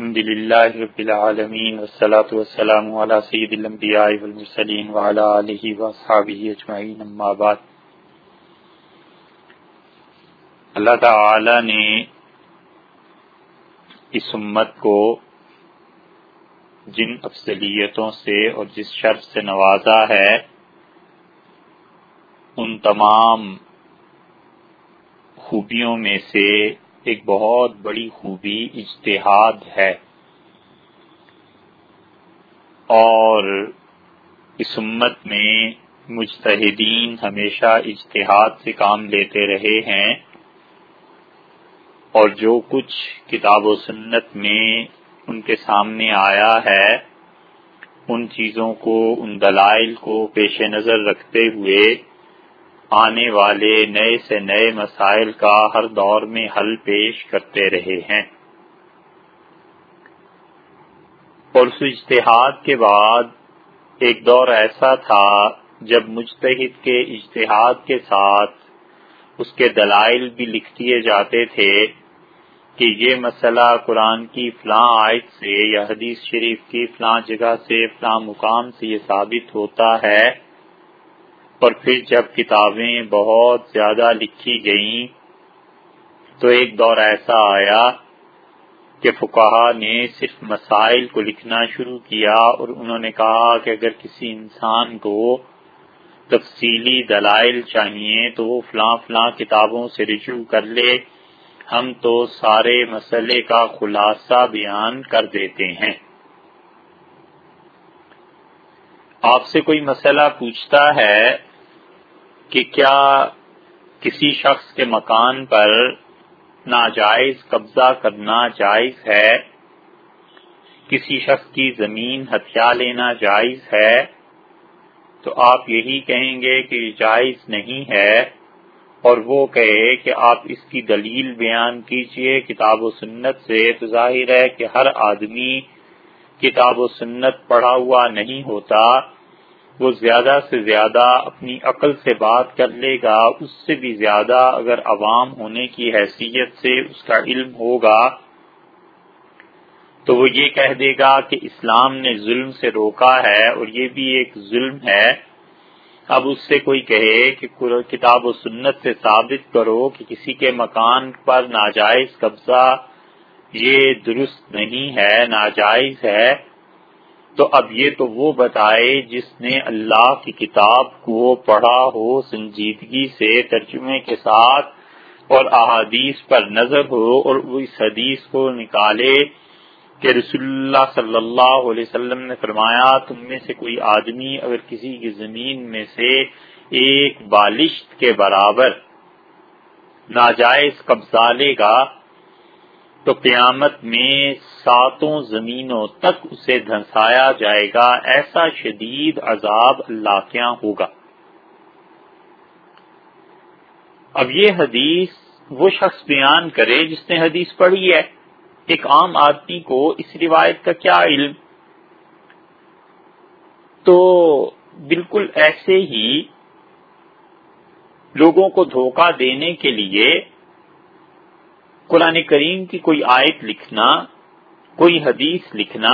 الحمد لله رب العالمين، والصلاة والسلام على سيد الأنبياء والمرسلين وعلى آله وأصحابه أجمعين، أما بعد. اللہ تعالی نے اس امت کو جن افضلیتوں سے اور جس شرف سے نوازا ہے، ان تمام خوبیوں میں سے ایک بہت بڑی خوبی اجتہاد ہے۔ اور اس امت میں مجتہدین ہمیشہ اجتہاد سے کام لیتے رہے ہیں۔ اور جو کچھ کتاب و سنت میں ان کے سامنے آیا ہے، ان چیزوں کو، ان دلائل کو پیش نظر رکھتے ہوئے آنے والے نئے سے نئے مسائل کا ہر دور میں حل پیش کرتے رہے ہیں۔ اور اس اجتہاد کے بعد ایک دور ایسا تھا جب مجتہد کے اجتہاد کے ساتھ اس کے دلائل بھی لکھ دیے جاتے تھے کہ یہ مسئلہ قرآن کی فلاں آیت سے یا حدیث شریف کی فلاں جگہ سے، فلاں مقام سے یہ ثابت ہوتا ہے اور پھر جب کتابیں بہت زیادہ لکھی گئیں، تو ایک دور ایسا آیا کہ فکاہ نے صرف مسائل کو لکھنا شروع کیا اور انہوں نے کہا کہ اگر کسی انسان کو تفصیلی دلائل چاہیے تو وہ فلاں فلاں کتابوں سے رجوع کر لے، ہم تو سارے مسئلے کا خلاصہ بیان کر دیتے ہیں۔ آپ سے کوئی مسئلہ پوچھتا ہے کہ کیا کسی شخص کے مکان پر ناجائز قبضہ کرنا جائز ہے؟ کسی شخص کی زمین ہتھیار لینا جائز ہے؟ تو آپ یہی کہیں گے کہ جائز نہیں ہے، اور وہ کہے کہ آپ اس کی دلیل بیان کیجیے کتاب و سنت سے، تو ظاہر ہے کہ ہر آدمی کتاب و سنت پڑھا ہوا نہیں ہوتا۔ وہ زیادہ سے زیادہ اپنی عقل سے بات کر لے گا، اس سے بھی زیادہ اگر عوام ہونے کی حیثیت سے اس کا علم ہوگا، تو وہ یہ کہہ دے گا کہ اسلام نے ظلم سے روکا ہے اور یہ بھی ایک ظلم ہے۔ اب اس سے کوئی کہے کہ کتاب و سنت سے ثابت کرو کہ کسی کے مکان پر ناجائز قبضہ یہ درست نہیں ہے، ناجائز ہے۔ تو اب یہ تو وہ بتائے جس نے اللہ کی کتاب کو پڑھا ہو سنجیدگی سے ترجمے کے ساتھ اور احادیث پر نظر ہو اور وہ اس حدیث کو نکالے کہ رسول اللہ صلی اللہ علیہ وسلم نے فرمایا، تم میں سے کوئی آدمی اگر کسی کی زمین میں سے ایک بالشت کے برابر ناجائز قبضہ لے گا تو قیامت میں ساتوں زمینوں تک اسے دھنسایا جائے گا، ایسا شدید عذاب اللہ کیا ہوگا۔ اب یہ حدیث وہ شخص بیان کرے جس نے حدیث پڑھی ہے۔ ایک عام آدمی کو اس روایت کا کیا علم؟ تو بالکل ایسے ہی لوگوں کو دھوکہ دینے کے لیے قرآن کریم کی کوئی آیت لکھنا، کوئی حدیث لکھنا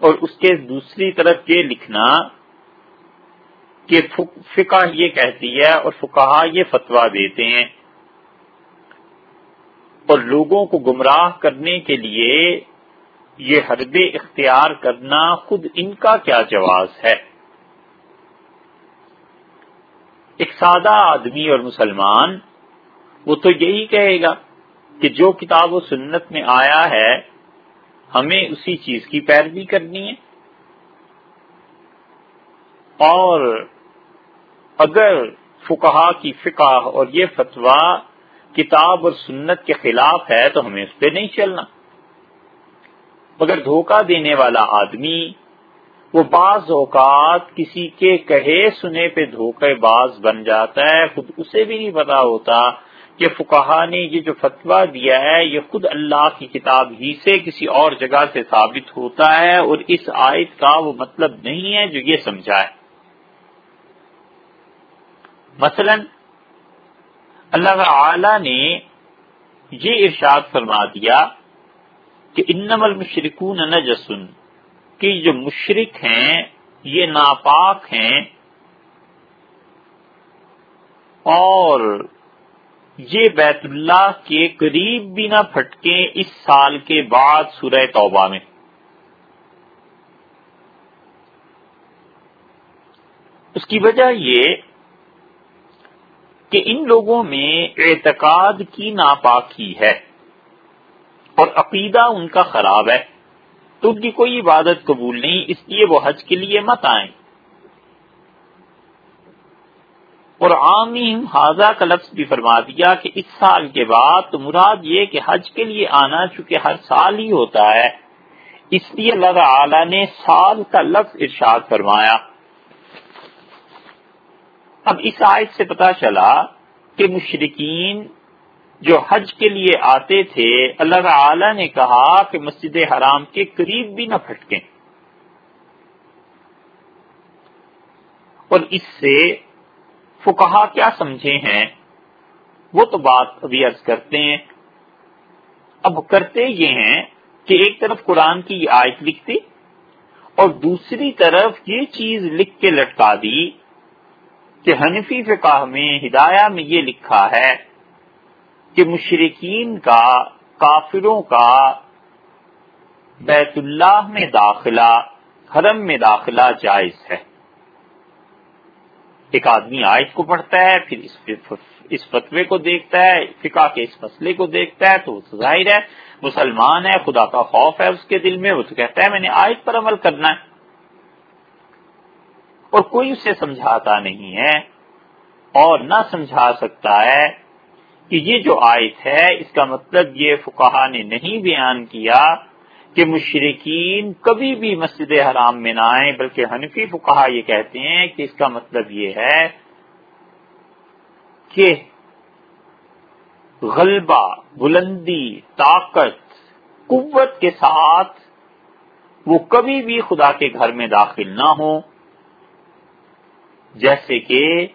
اور اس کے دوسری طرف یہ لکھنا کہ فقہ یہ کہتی ہے اور فکہ یہ فتوا دیتے ہیں۔ اور لوگوں کو گمراہ کرنے کے لیے یہ حرب اختیار کرنا خود ان کا کیا جواز ہے؟ ایک سادہ آدمی اور مسلمان وہ تو یہی کہے گا کہ جو کتاب و سنت میں آیا ہے، ہمیں اسی چیز کی پیروی کرنی ہے۔ اور اگر فکہ کی فقہ اور یہ فتویٰ کتاب اور سنت کے خلاف ہے، تو ہمیں اس پہ نہیں چلنا۔ مگر دھوکہ دینے والا آدمی وہ بعض اوقات کسی کے کہے سنے پہ دھوکے باز بن جاتا ہے، خود اسے بھی نہیں پتا ہوتا کہ فکہ نے یہ جو فتویٰ دیا ہے، یہ خود اللہ کی کتاب ہی سے کسی اور جگہ سے ثابت ہوتا ہے اور اس آیت کا وہ مطلب نہیں ہے جو یہ سمجھا ہے مثلا، اللہ تعالی نے یہ ارشاد فرما دیا کہ انم المشرکون نجسن، کہ جو مشرق ہیں، یہ ناپاک ہیں اور یہ بیت اللہ کے قریب بھی نہ پھٹکے اس سال کے بعد سورہ توبہ میں۔ اس کی وجہ یہ کہ ان لوگوں میں اعتقاد کی ناپاکی ہے اور عقیدہ ان کا خراب ہے۔ تو ان کی کوئی عبادت قبول نہیں، اس لیے وہ حج کے لیے مت آئیں۔ اور عامی حاضہ کا لفظ بھی فرما دیا کہ اس سال کے بعد تو مراد یہ کہ حج کے لیے آنا چونکہ ہر سال ہی ہوتا ہے۔ اس لیے اللہ تعالی نے سال کا لفظ ارشاد فرمایا۔ اب اس آیت سے پتا چلا کہ مشرقین جو حج کے لیے آتے تھے، اللہ تعالی نے کہا کہ مسجد حرام کے قریب بھی نہ پھٹکیں۔ اور اس سے فکہ کیا سمجھے ہیں؟ وہ تو بات ابھی عرض کرتے ہیں۔ اب کرتے یہ ہیں کہ ایک طرف قرآن کی یہ آیت لکھتی اور دوسری طرف یہ چیز لکھ کے لٹکا دی کہ حنفی فقہ میں ہدایہ میں یہ لکھا ہے کہ مشرقین کا، کافروں کا بیت اللہ میں داخلہ، حرم میں داخلہ جائز ہے۔ ایک آدمی آیت کو پڑھتا ہے، پھر اس اس فتوے کو دیکھتا ہے، فقہ کے اس مسئلے کو دیکھتا ہے، تو وہ ظاہر ہے، مسلمان ہے، خدا کا خوف ہے اس کے دل میں، وہ تو کہتا ہے میں نے آیت پر عمل کرنا ہے۔ اور کوئی اسے سمجھاتا نہیں ہے اور نہ سمجھا سکتا ہے کہ یہ جو آیت ہے، اس کا مطلب یہ فقہ نے نہیں بیان کیا کہ مشرقین کبھی بھی مسجد حرام میں نہ آئیں، بلکہ حنفی فقہ یہ کہتے ہیں کہ اس کا مطلب یہ ہے کہ غلبہ، بلندی، طاقت، قوت کے ساتھ وہ کبھی بھی خدا کے گھر میں داخل نہ ہو جیسے کہ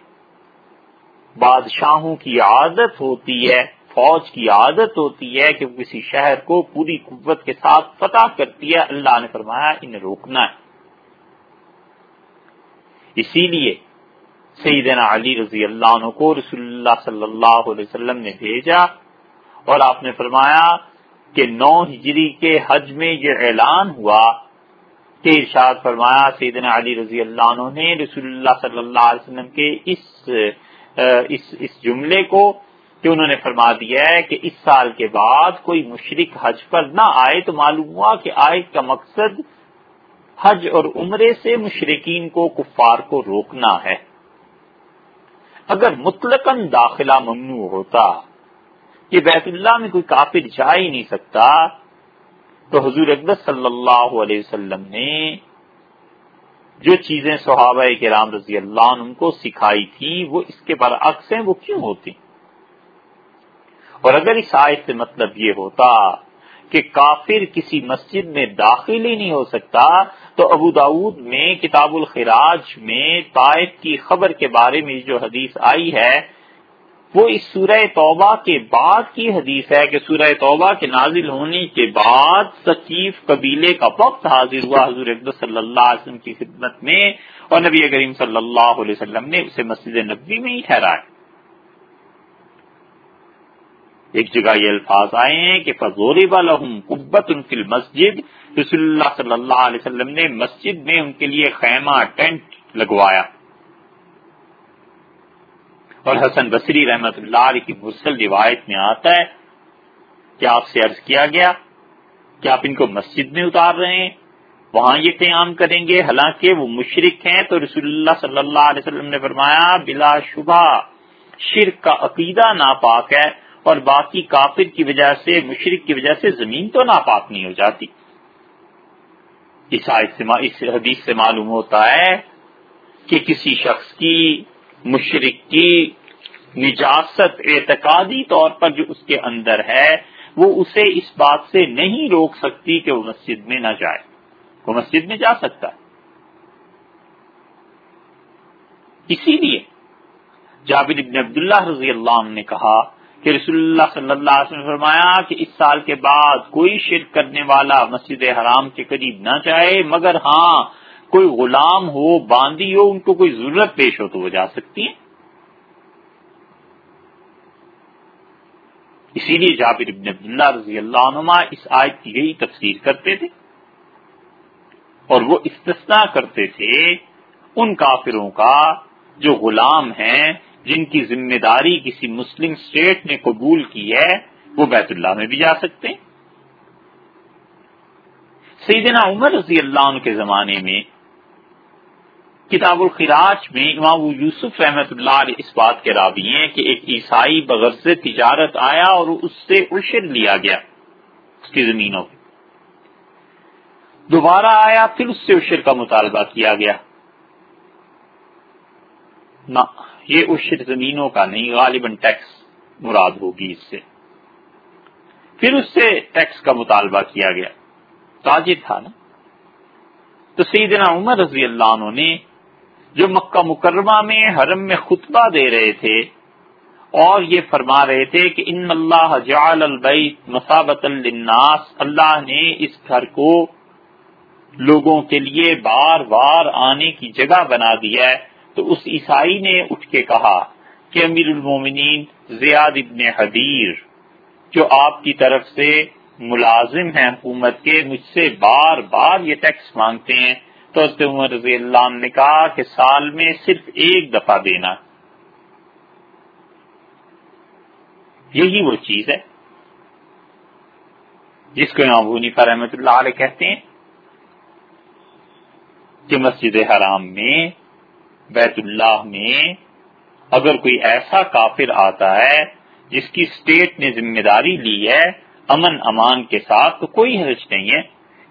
بادشاہوں کی عادت ہوتی ہے فوج کی عادت ہوتی ہے کہ وہ کسی شہر کو پوری قوت کے ساتھ فتح کرتی ہے۔ اللہ نے فرمایا انہیں روکنا ہے۔ اسی لیے سیدنا علی رضی اللہ عنہ کو رسول اللہ صلی اللہ علیہ وسلم نے بھیجا اور آپ نے فرمایا کہ نو ہجری کے حج میں یہ اعلان ہوا کہ ارشاد فرمایا سیدنا علی رضی اللہ عنہ نے رسول اللہ صلی اللہ علیہ وسلم کے اس اس, اس جملے کو کہ انہوں نے فرما دیا ہے کہ اس سال کے بعد کوئی مشرق حج پر نہ آئے تو معلوم ہوا کہ آیت کا مقصد حج اور عمرے سے مشرقین کو کفار کو روکنا ہے۔ اگر مطلق داخلہ ممنوع ہوتا کہ بیت اللہ میں کوئی کافر جا ہی نہیں سکتا۔ تو حضور اقدس صلی اللہ علیہ وسلم نے جو چیزیں صحابہ کے رام رضی اللہ عنہ کو سکھائی تھی، وہ اس کے برعکس ہیں، وہ کیوں ہوتی؟ اور اگر اس آیت سے مطلب یہ ہوتا کہ کافر کسی مسجد میں داخل ہی نہیں ہو سکتا، تو ابو داود میں کتاب الخراج میں طائف کی خبر کے بارے میں جو حدیث آئی ہے، وہ اس سورہ توبہ کے بعد کی حدیث ہے کہ سورہ توبہ کے نازل ہونے کے بعد سکیف قبیلے کا وقت حاضر ہوا حضور صلی اللہ علیہ وسلم کی خدمت میں اور نبی کریم صلی اللہ علیہ وسلم نے اسے مسجد نبی میں ہی ٹھہرایا۔ ایک جگہ یہ الفاظ آئے ہیں کہ فضور قبت ان کی مسجد رسول اللہ صلی اللہ علیہ وسلم نے مسجد میں ان کے لیے خیمہ ٹینٹ لگوایا۔ اور حسن بصری رحمت اللہ علیہ کی مرسل روایت میں آتا ہے کہ آپ سے عرض کیا گیا؟ کہ آپ ان کو مسجد میں اتار رہے ہیں؟ وہاں یہ قیام کریں گے، حالانکہ وہ مشرق ہیں، تو رسول اللہ صلی اللہ علیہ وسلم نے فرمایا، بلا شبہ، شرک کا عقیدہ ناپاک ہے۔ اور باقی کافر کی وجہ سے مشرق کی وجہ سے زمین تو ناپاک نہیں ہو جاتی۔ اس اس حدیث سے معلوم ہوتا ہے کہ کسی شخص کی مشرق کی نجاست، اعتقادی طور پر جو اس کے اندر ہے، وہ اسے اس بات سے نہیں روک سکتی کہ وہ مسجد میں نہ جائے۔ وہ مسجد میں جا سکتا ہے۔ اسی لیے جابر ابن عبداللہ رضی اللہ عنہ نے کہا کہ رسول اللہ صلی اللہ علیہ وسلم فرمایا کہ اس سال کے بعد کوئی شرک کرنے والا مسجد حرام کے قریب نہ چاہے مگر ہاں کوئی غلام ہو، باندھی ہو، ان کو کوئی ضرورت پیش ہو تو وہ جا سکتی ہیں اسی لیے جابر ابن عبداللہ رضی اللہ عنہ اس آیت کی یہی تفسیر کرتے تھے۔ اور وہ استثناء کرتے تھے ان کافروں کا جو غلام ہیں جن کی ذمہ داری کسی مسلم اسٹیٹ نے قبول کی ہے، وہ بیت اللہ میں بھی جا سکتے ہیں۔ سیدنا عمر رضی اللہ عنہ کے زمانے میں کتاب الخراج میں امام یوسف رحمت اللہ علیہ اس بات کے راوی ہیں کہ ایک عیسائی بغرض تجارت آیا اور اس سے عشر لیا گیا اس کی زمینوں پہ۔ دوبارہ آیا، پھر اس سے عشر کا مطالبہ کیا گیا۔ نہ۔ یہ عشر زمینوں کا نہیں، غالباً ٹیکس مراد ہوگی اس سے۔ پھر اس سے ٹیکس کا مطالبہ کیا گیا۔ تاجر تھا نا۔ تو سیدنا عمر رضی اللہ عنہ نے جو مکہ مکرمہ میں حرم میں خطبہ دے رہے تھے، اور یہ فرما رہے تھے کہ ان اللہ جعل البیت مسابت للناس۔ اللہ نے اس گھر کو لوگوں کے لیے بار بار آنے کی جگہ بنا دیا ہے۔ تو اس عیسائی نے اٹھ کے کہا کہ امیر المومنین زیاد ابن حدیر، جو آپ کی طرف سے ملازم ہیں حکومت کے، مجھ سے بار بار یہ ٹیکس مانگتے ہیں۔ تو عمر رضی اللہ عنہ نے کہا کہ سال میں صرف ایک دفعہ دینا۔ یہی وہ چیز ہے جس کو امام حنیفہ رحمت اللہ علیہ کہتے ہیں کہ مسجد حرام میں بیت اللہ میں اگر کوئی ایسا کافر آتا ہے جس کی اسٹیٹ نے ذمہ داری لی ہے، امن امان کے ساتھ تو کوئی حرج نہیں ہے،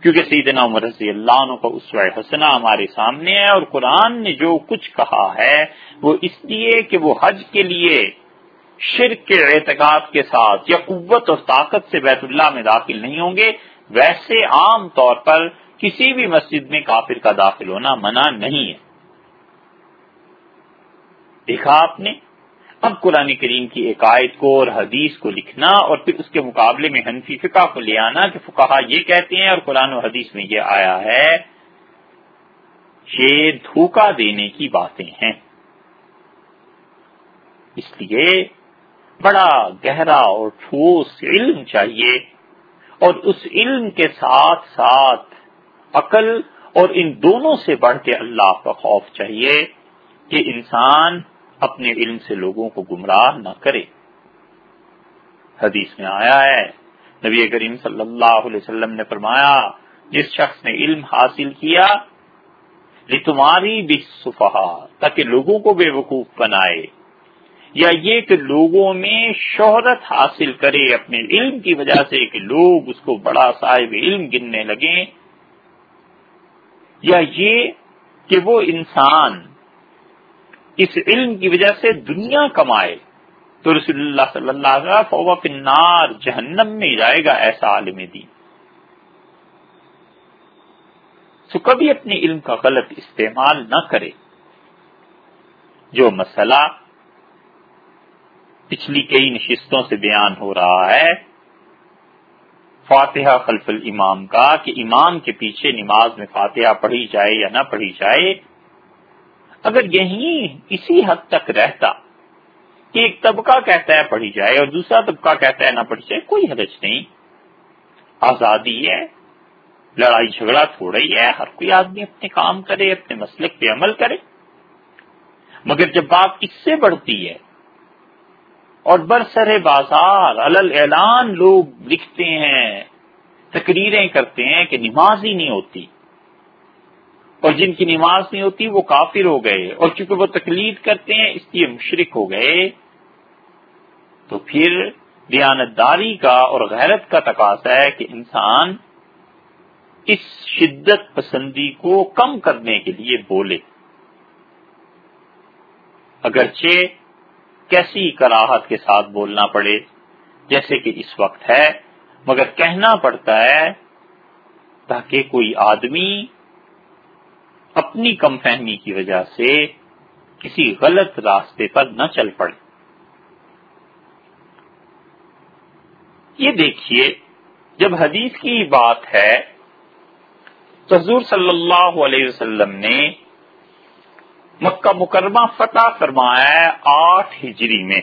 کیونکہ سیدنا عمر رضی اللہ عنہ کا اس حسنہ ہمارے سامنے ہے اور قرآن نے جو کچھ کہا ہے وہ اس لیے کہ وہ حج کے لیے شرک کے اعتقاد کے ساتھ یا قوت اور طاقت سے بیت اللہ میں داخل نہیں ہوں گے، ویسے عام طور پر کسی بھی مسجد میں کافر کا داخل ہونا منع نہیں ہے۔ دیکھا آپ نے؟ اب قرآن کریم کی ایک آیت کو اور حدیث کو لکھنا اور پھر اس کے مقابلے میں حنفی فقہ کو لے آنا کہ فقہ یہ کہتے ہیں اور قرآن و حدیث میں یہ آیا ہے، یہ دھوکہ دینے کی باتیں ہیں۔ اس لیے بڑا گہرا اور ٹھوس علم چاہیے اور اس علم کے ساتھ ساتھ عقل اور ان دونوں سے بڑھ کے اللہ کا خوف چاہیے کہ انسان اپنے علم سے لوگوں کو گمراہ نہ کرے۔ حدیث میں آیا ہے، نبی کریم صلی اللہ علیہ وسلم نے فرمایا، جس شخص نے علم حاصل کیا یہ تمہاری بھی صفحا تاکہ لوگوں کو بے وقوف بنائے، یا یہ کہ لوگوں میں شہرت حاصل کرے۔ اپنے علم کی وجہ سے کہ لوگ اس کو بڑا صاحب علم گننے لگیں۔ یا یہ کہ وہ انسان اس علم کی وجہ سے دنیا کمائے تو رسول اللہ صلی اللہ علیہ وسلم جہنم میں جائے گا ایسا عالم دین۔ تو کبھی اپنے علم کا غلط استعمال نہ کرے۔ جو مسئلہ پچھلی کئی نشستوں سے بیان ہو رہا ہے، فاتحہ خلف الامام کا، کہ امام کے پیچھے نماز میں فاتحہ پڑھی جائے یا نہ پڑھی جائے اگر یہی اسی حد تک رہتا کہ ایک طبقہ کہتا ہے پڑھی جائے اور دوسرا طبقہ کہتا ہے نہ پڑھی جائے، کوئی حرج نہیں۔ آزادی ہے، لڑائی جھگڑا تھوڑا ہی ہے، ہر کوئی آدمی اپنے کام کرے، اپنے مسلک پہ عمل کرے۔ مگر جب بات اس سے بڑھتی ہے اور برسر بازار الل اعلان لوگ لکھتے ہیں، تقریریں کرتے ہیں کہ نماز ہی نہیں ہوتی۔ اور جن کی نماز نہیں ہوتی وہ کافر ہو گئے اور چونکہ وہ تقلید کرتے ہیں اس لیے مشرق ہو گئے۔ تو پھر دیانتداری کا اور غیرت کا تقاضا ہے کہ انسان اس شدت پسندی کو کم کرنے کے لیے بولے۔ اگرچہ کیسی کراہت کے ساتھ بولنا پڑے، جیسے کہ اس وقت ہے، مگر کہنا پڑتا ہے تاکہ کوئی آدمی اپنی کم فہمی کی وجہ سے کسی غلط راستے پر نہ چل پڑے۔ یہ دیکھیے، جب حدیث کی بات ہے تو حضور صلی اللہ علیہ وسلم نے مکہ مکرمہ فتح فرمایا ہے آٹھ ہجری میں۔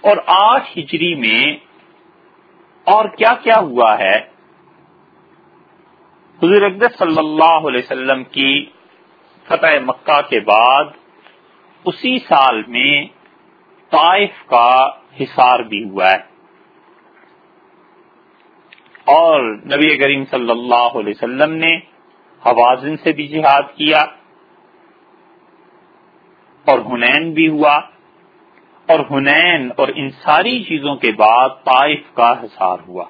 اور آٹھ ہجری میں اور کیا کیا ہوا ہے؟ حضور اقدس صلی اللہ علیہ وسلم کی فتح مکہ کے بعد اسی سال میں طائف کا حصار بھی ہوا ہے۔ اور نبی کریم صلی اللہ علیہ وسلم نے حوازن سے بھی جہاد کیا اور ہنین بھی ہوا۔ اور ہنین اور ان ساری چیزوں کے بعد طائف کا حصار ہوا۔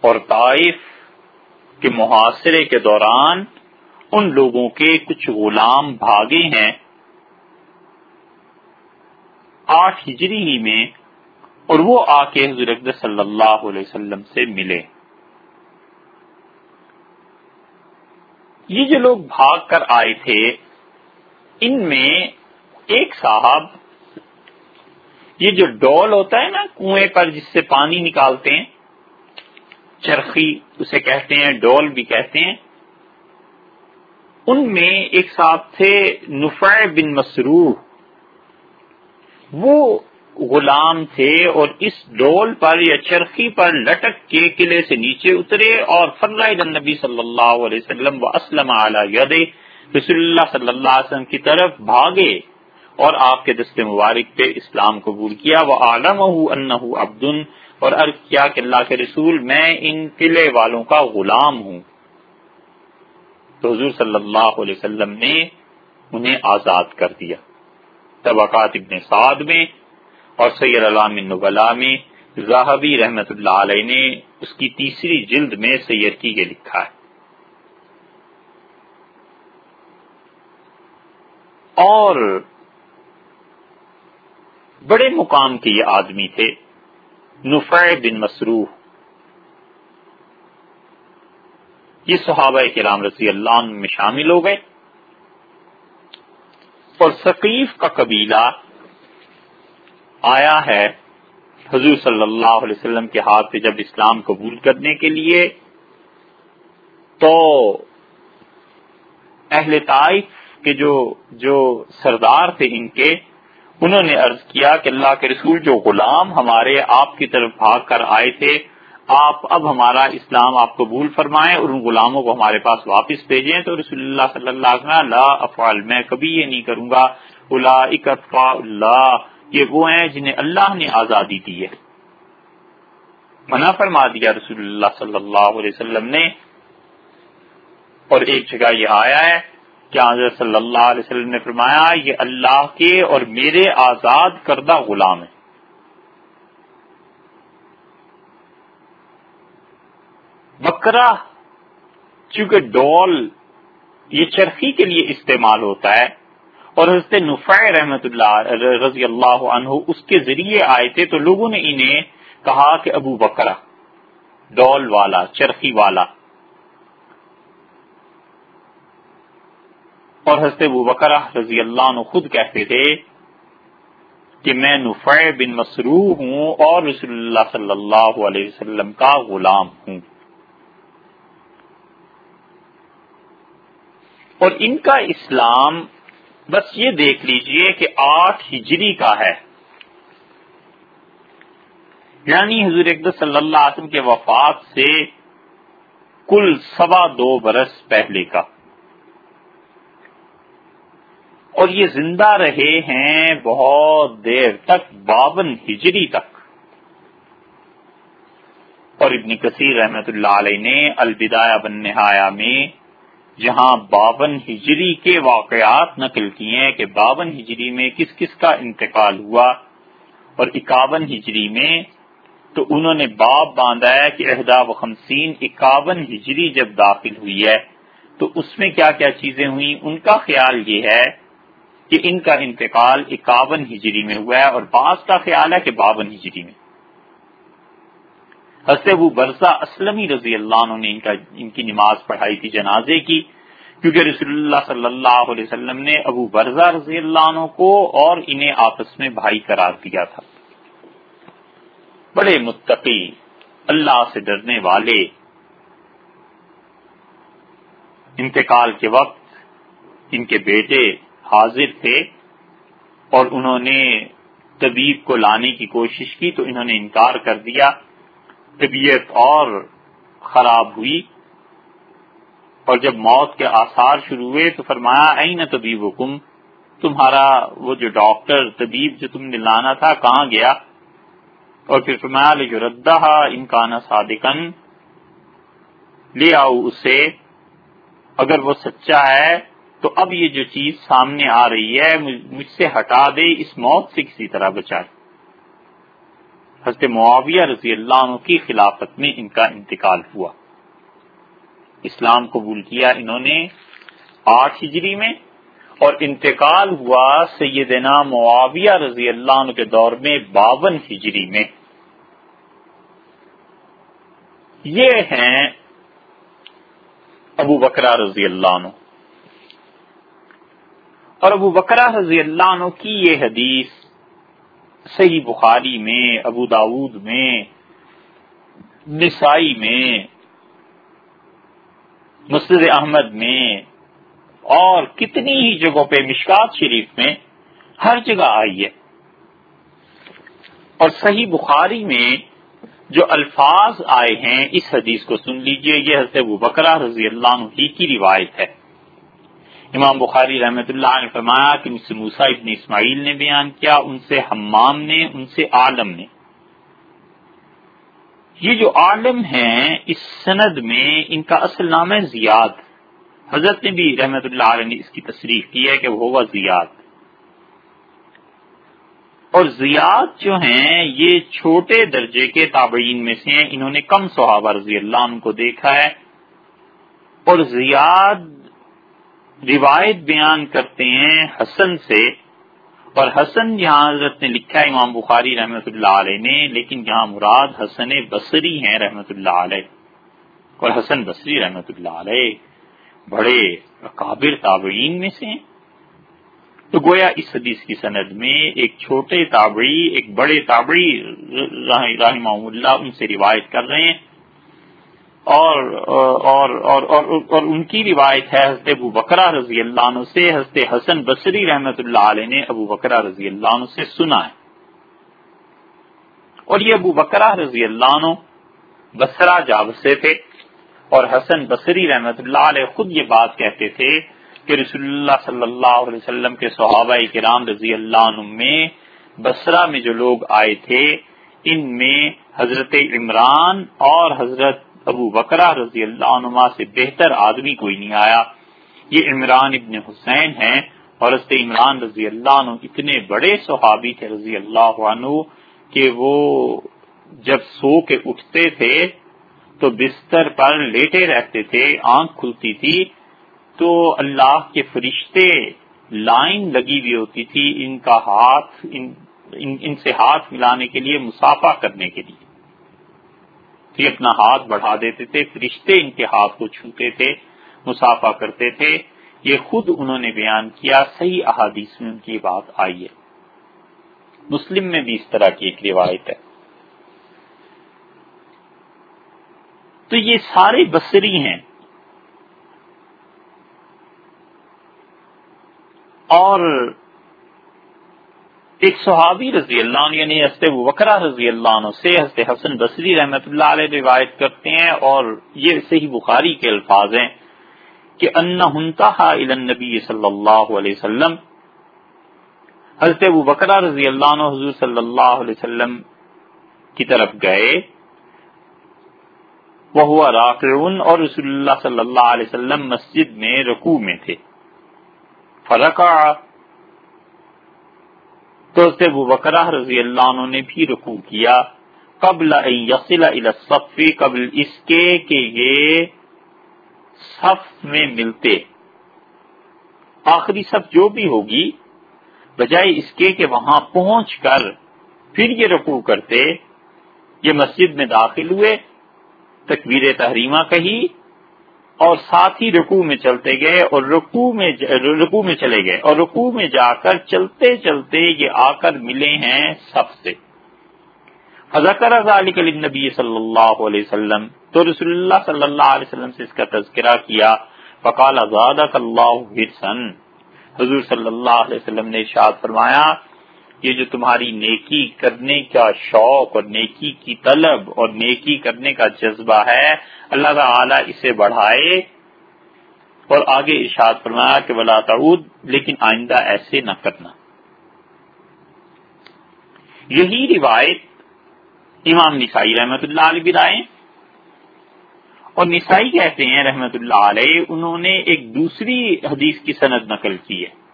اور طائف کے محاصرے کے دوران ان لوگوں کے کچھ غلام بھاگے ہیں۔ آٹھ ہجری ہی میں اور وہ آ کے حضرت صلی اللہ علیہ وسلم سے ملے۔ یہ جو لوگ بھاگ کر آئے تھے، ان میں ایک صاحب، یہ جو ڈول ہوتا ہے نا کنویں پر جس سے پانی نکالتے ہیں چرخی اسے کہتے ہیں، ڈول بھی کہتے ہیں۔ ان میں ایک صاحب تھے، نفع بن مسرو وہ غلام تھے اور اس ڈول پر یا چرخی پر لٹک کے قلعے سے نیچے اترے اور فرائد نبی صلی اللہ علیہ وسلم و اسلم ید رسول اللہ صلی اللہ علیہ وسلم کی طرف بھاگے اور آپ کے دست مبارک پہ اسلام قبول کیا۔ وہ عالم عبدن اور عرض کیا کہ اللہ کے رسول میں ان قلعے والوں کا غلام ہوں۔ تو حضور صلی اللہ علیہ وسلم نے انہیں آزاد کر دیا۔ طبقات ابن سعد میں اور سید علام نبلا میں زاہبی رحمت اللہ علیہ نے اس کی تیسری جلد میں سید کی کے لکھا ہے۔ اور بڑے مقام کے یہ آدمی تھے۔ نفع بن مسرو یہ صحابہ کرام رضی اللہ عنہ میں شامل ہو گئے۔ اور ثقیف کا قبیلہ آیا ہے حضور صلی اللہ علیہ وسلم کے ہاتھ سے جب اسلام قبول کرنے کے لیے۔ تو اہل طائف کے جو جو سردار تھے ان کے انہوں نے عرض کیا کہ اللہ کے رسول جو غلام ہمارے آپ کی طرف بھاگ کر آئے تھے، آپ اب ہمارا اسلام آپ قبول فرمائیں اور ان غلاموں کو ہمارے پاس واپس بھیجیں۔ تو رسول اللہ صلی اللہ علیہ وسلم لا افعال میں کبھی یہ نہیں کروں گا۔ اللہ، یہ وہ ہیں جنہیں اللہ نے آزادی دی ہے۔ منع فرما دیا رسول اللہ صلی اللہ علیہ وسلم نے۔ اور ایک جگہ یہ آیا ہے کہ حضرت صلی اللہ علیہ وسلم نے فرمایا، یہ اللہ کے اور میرے آزاد کردہ غلام ہیں۔ بکرا، چونکہ ڈول یہ چرخی کے لیے استعمال ہوتا ہے، اور حضرت نفع رحمت اللہ رضی اللہ عنہ اس کے ذریعے آئے تھے، تو لوگوں نے انہیں کہا کہ ابو بکرا، ڈول والا، چرخی والا۔ اور حضرت ابو بکرا رضی اللہ عنہ خود کہتے تھے کہ میں نفع بن مسرو ہوں اور رسول اللہ صلی اللہ علیہ وسلم کا غلام ہوں۔ اور ان کا اسلام بس یہ دیکھ لیجیے کہ آٹھ ہجری کا ہے۔ یعنی حضور اقدس صلی اللہ علیہ وسلم کے وفات سے کل سوا دو برس پہلے کا۔ اور یہ زندہ رہے ہیں بہت دیر تک، باون ہجری تک۔ اور ابن کثیر رحمت اللہ علیہ نے الوداع بن نہایا میں جہاں باون ہجری کے واقعات نقل کیے ہیں کہ باون ہجری میں کس کس کا انتقال ہوا اور اکاون ہجری میں تو انہوں نے باب باندھا ہے کہ عہدہ و خمسین اکاون ہجری جب داخل ہوئی ہے تو اس میں کیا کیا چیزیں ہوئیں؟ ان کا خیال یہ ہے کہ ان کا انتقال اکاون ہجری میں ہوا ہے اور بعض کا خیال ہے کہ باون ہجری میں۔ حسب برسا اسلمی رضی اللہ عنہ نے ان کا ان کی نماز پڑھائی تھی، جنازے کی۔ کیونکہ رسول اللہ صلی اللہ علیہ وسلم نے ابو برزہ رضی اللہ عنہ کو اور انہیں آپس میں بھائی قرار دیا تھا۔ بڑے متقی، اللہ سے ڈرنے والے۔ انتقال کے وقت ان کے بیٹے حاضر تھے اور انہوں نے طبیب کو لانے کی کوشش کی تو انہوں نے انکار کر دیا۔ طبیعت اور خراب ہوئی۔ اور جب موت کے آثار شروع ہوئے تو فرمایا این طبیب حکم تمہارا وہ جو ڈاکٹر، طبیب جو تم نے لانا تھا، کہاں گیا؟ اور پھر فرمایا جو ردہ انکان صادقن لے آؤ اسے۔ اگر وہ سچا ہے تو اب یہ جو چیز سامنے آ رہی ہے، مجھ سے ہٹا دے، اس موت سے کسی طرح بچائے حضرت معاویہ رضی اللہ عنہ کی خلافت میں ان کا انتقال ہوا۔ اسلام قبول کیا انہوں نے آٹھ ہجری میں، اور انتقال ہوا سیدنا معاویہ رضی اللہ عنہ کے دور میں باون ہجری میں۔ یہ ہیں ابو بکرا رضی اللہ عنہ۔ اور ابو بکرا رضی اللہ عنہ کی یہ حدیث صحیح بخاری میں، ابو داود میں، نسائی میں مسجد احمد میں، اور کتنی ہی جگہوں پہ مشکات شریف میں ہر جگہ آئی ہے۔ اور صحیح بخاری میں جو الفاظ آئے ہیں، اس حدیث کو سن لیجیے، یہ حضرت بکرا رضی اللہ عنہ ہی کی روایت ہے۔ امام بخاری رحمت اللہ نے فرمایا کہ مجھ سے موسا ابن اسماعیل نے بیان کیا، ان سے حمام نے، ان سے عالم نے۔ یہ جو عالم ہیں، اس سند میں ان کا اصل نام ہے زیاد۔ حضرت نے بھی رحمت اللہ علیہ نے اس کی تصریح کی ہے کہ وہ ہوگا زیاد۔ اور زیاد جو ہیں، یہ چھوٹے درجے کے تابعین میں سے ہیں، انہوں نے کم صحابہ رضی اللہ عنہ کو دیکھا ہے۔ اور زیاد روایت بیان کرتے ہیں حسن سے اور حسن یہاں حضرت نے لکھا ہے، امام بخاری رحمۃ اللہ علیہ نے، لیکن یہاں مراد حسن بصری ہیں رحمۃ اللہ علیہ اور حسن بصری رحمۃ اللہ علیہ بڑے قابر تابعین میں سے ہیں۔ تو گویا اس حدیث کی سند میں ایک چھوٹے تابعی، ایک بڑے تابعی رحمہ اللہ ان سے روایت کر رہے ہیں۔ اور اور اور اور, اور ان کی روایت ہے حضرت ابو بکرا رضی اللہ عنہ سے حضرت حسن بصری رحمت اللہ علیہ نے ابو بکرا رضی اللہ عنہ سے سنا ہے۔ اور یہ ابو بکرا رضی اللہ عنہ بسرا جاب سے تھے اور حسن بصری رحمت اللہ علیہ خود یہ بات کہتے تھے کہ رسول اللہ صلی اللہ علیہ وسلم کے صحابہ کرام رضی اللہ عنہ میں بسرا میں جو لوگ آئے تھے ان میں حضرت عمران اور حضرت ابو بکرا رضی اللہ عنہ سے بہتر آدمی کوئی نہیں آیا۔ یہ عمران ابن حسین ہیں اور حضرت عمران رضی اللہ عنہ اتنے بڑے صحابی تھے رضی اللہ عنہ کہ وہ جب سو کے اٹھتے تھے تو بستر پر لیٹے رہتے تھے آنکھ کھلتی تھی۔ تو اللہ کے فرشتے لائن لگی ہوئی ہوتی تھی ان کا ہاتھ ان, ان, ان سے ہاتھ ملانے کے لیے مسافہ کرنے کے لیے۔ یہ اپنا ہاتھ بڑھا دیتے تھے، فرشتے ان کے ہاتھ کو چھوتے تھے، مسافہ کرتے تھے۔ یہ خود انہوں نے بیان کیا، صحیح احادیث میں ان کی بات آئی ہے۔ مسلم میں بھی اس طرح کی ایک روایت ہے۔ تو یہ سارے بصری ہیں۔ اور ایک صحابی رضی اللہ عنہ یعنی حضرت وکرا رضی اللہ عنہ سے حضرت حسن بصری رحمت اللہ علیہ روایت کرتے ہیں اور یہ صحیح بخاری کے الفاظ ہیں کہ ان ہنتا نبی صلی اللہ علیہ وسلم۔ حضرت ابو بکرا رضی اللہ عنہ حضور صلی اللہ علیہ وسلم کی طرف گئے۔ وہ ہوا راکعون اور رسول اللہ صلی اللہ علیہ وسلم مسجد میں رکوع میں تھے۔ فرقا تو سے وہ بکرا رضی اللہ عنہ نے بھی رکوع کیا۔ قبل یسل الصفی قبل اس کے کہ یہ صف میں ملتے۔ آخری صف جو بھی ہوگی، بجائے اس کے کہ وہاں پہنچ کر پھر یہ رکوع کرتے، یہ مسجد میں داخل ہوئے، تکبیر تحریمہ کہی اور ساتھ ہی رکوع میں چلتے گئے اور رکوع میں رکوع میں چلے گئے اور رکوع میں جا کر چلتے چلتے یہ آ کر ملے ہیں سب سے۔ ذکر ذالک نبی صلی اللہ علیہ وسلم۔ تو رسول اللہ صلی اللہ علیہ وسلم سے اس کا تذکرہ کیا۔ فقال زادک اللہ حرسن حضور صلی اللہ علیہ وسلم نے ارشاد فرمایا، یہ جو تمہاری نیکی کرنے کا شوق اور نیکی کی طلب اور نیکی کرنے کا جذبہ ہے اللہ تعالی اسے بڑھائے اور آگے ارشاد فرمایا کہ بلا تعود، لیکن آئندہ ایسے نہ کرنا۔ یہی روایت امام نسائی رحمت اللہ علیہ بھی لائے۔ اور نسائی کہتے ہیں رحمت اللہ علیہ، انہوں نے ایک دوسری حدیث کی سند نقل کی ہے۔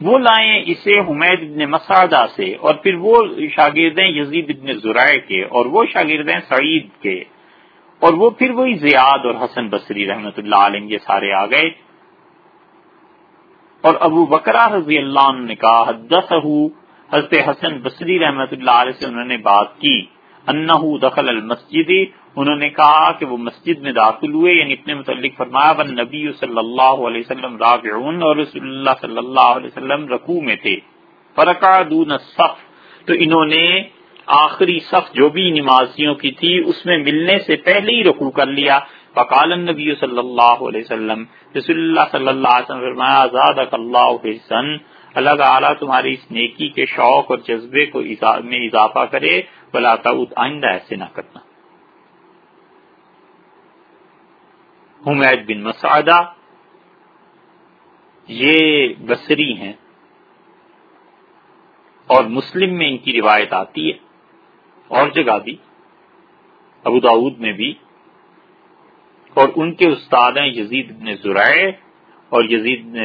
وہ لائیں اسے حمید ابن مسعدہ سے، اور پھر وہ شاگردیں یزید ابن زرائے کے، اور وہ شاگردیں سعید کے۔ اور وہ پھر وہی زیاد اور حسن بصری رحمت اللہ علیہ یہ سارے آ گئے۔ اور ابو بکرا رضی اللہ عنہ نے کہا، حدثہ حضرت حسن بصری رحمت اللہ علیہ سے انہوں نے بات کی۔ انہو دخل المسجد، انہوں نے کہا کہ وہ مسجد میں داخل ہوئے یعنی اپنے متعلق فرمایا بن نبی صلی اللہ علیہ وسلم راگعون اور رسول اللہ صلی اللہ علیہ وسلم رکوع میں تھے۔ فرقا دون الصف تو انہوں نے آخری صف جو بھی نمازیوں کی تھی، اس میں ملنے سے پہلے ہی رکوع کر لیا۔ فقال النبی صلی اللہ علیہ وسلم، رسول اللہ صلی اللہ علیہ وسلم فرمایا زادک اللہ حسن۔ اللہ تعالیٰ تمہاری اس نیکی کے شوق اور جذبے کو میں اضافہ کرے بلا تعود آئندہ ایسے نہ کرنا حمید بن مسعدہ، یہ بصری ہیں اور مسلم میں ان کی روایت آتی ہے۔ اور جگہ بھی، ابو داود میں بھی۔ اور ان کے استاد ہیں یزید بن زرائے اور یزید بن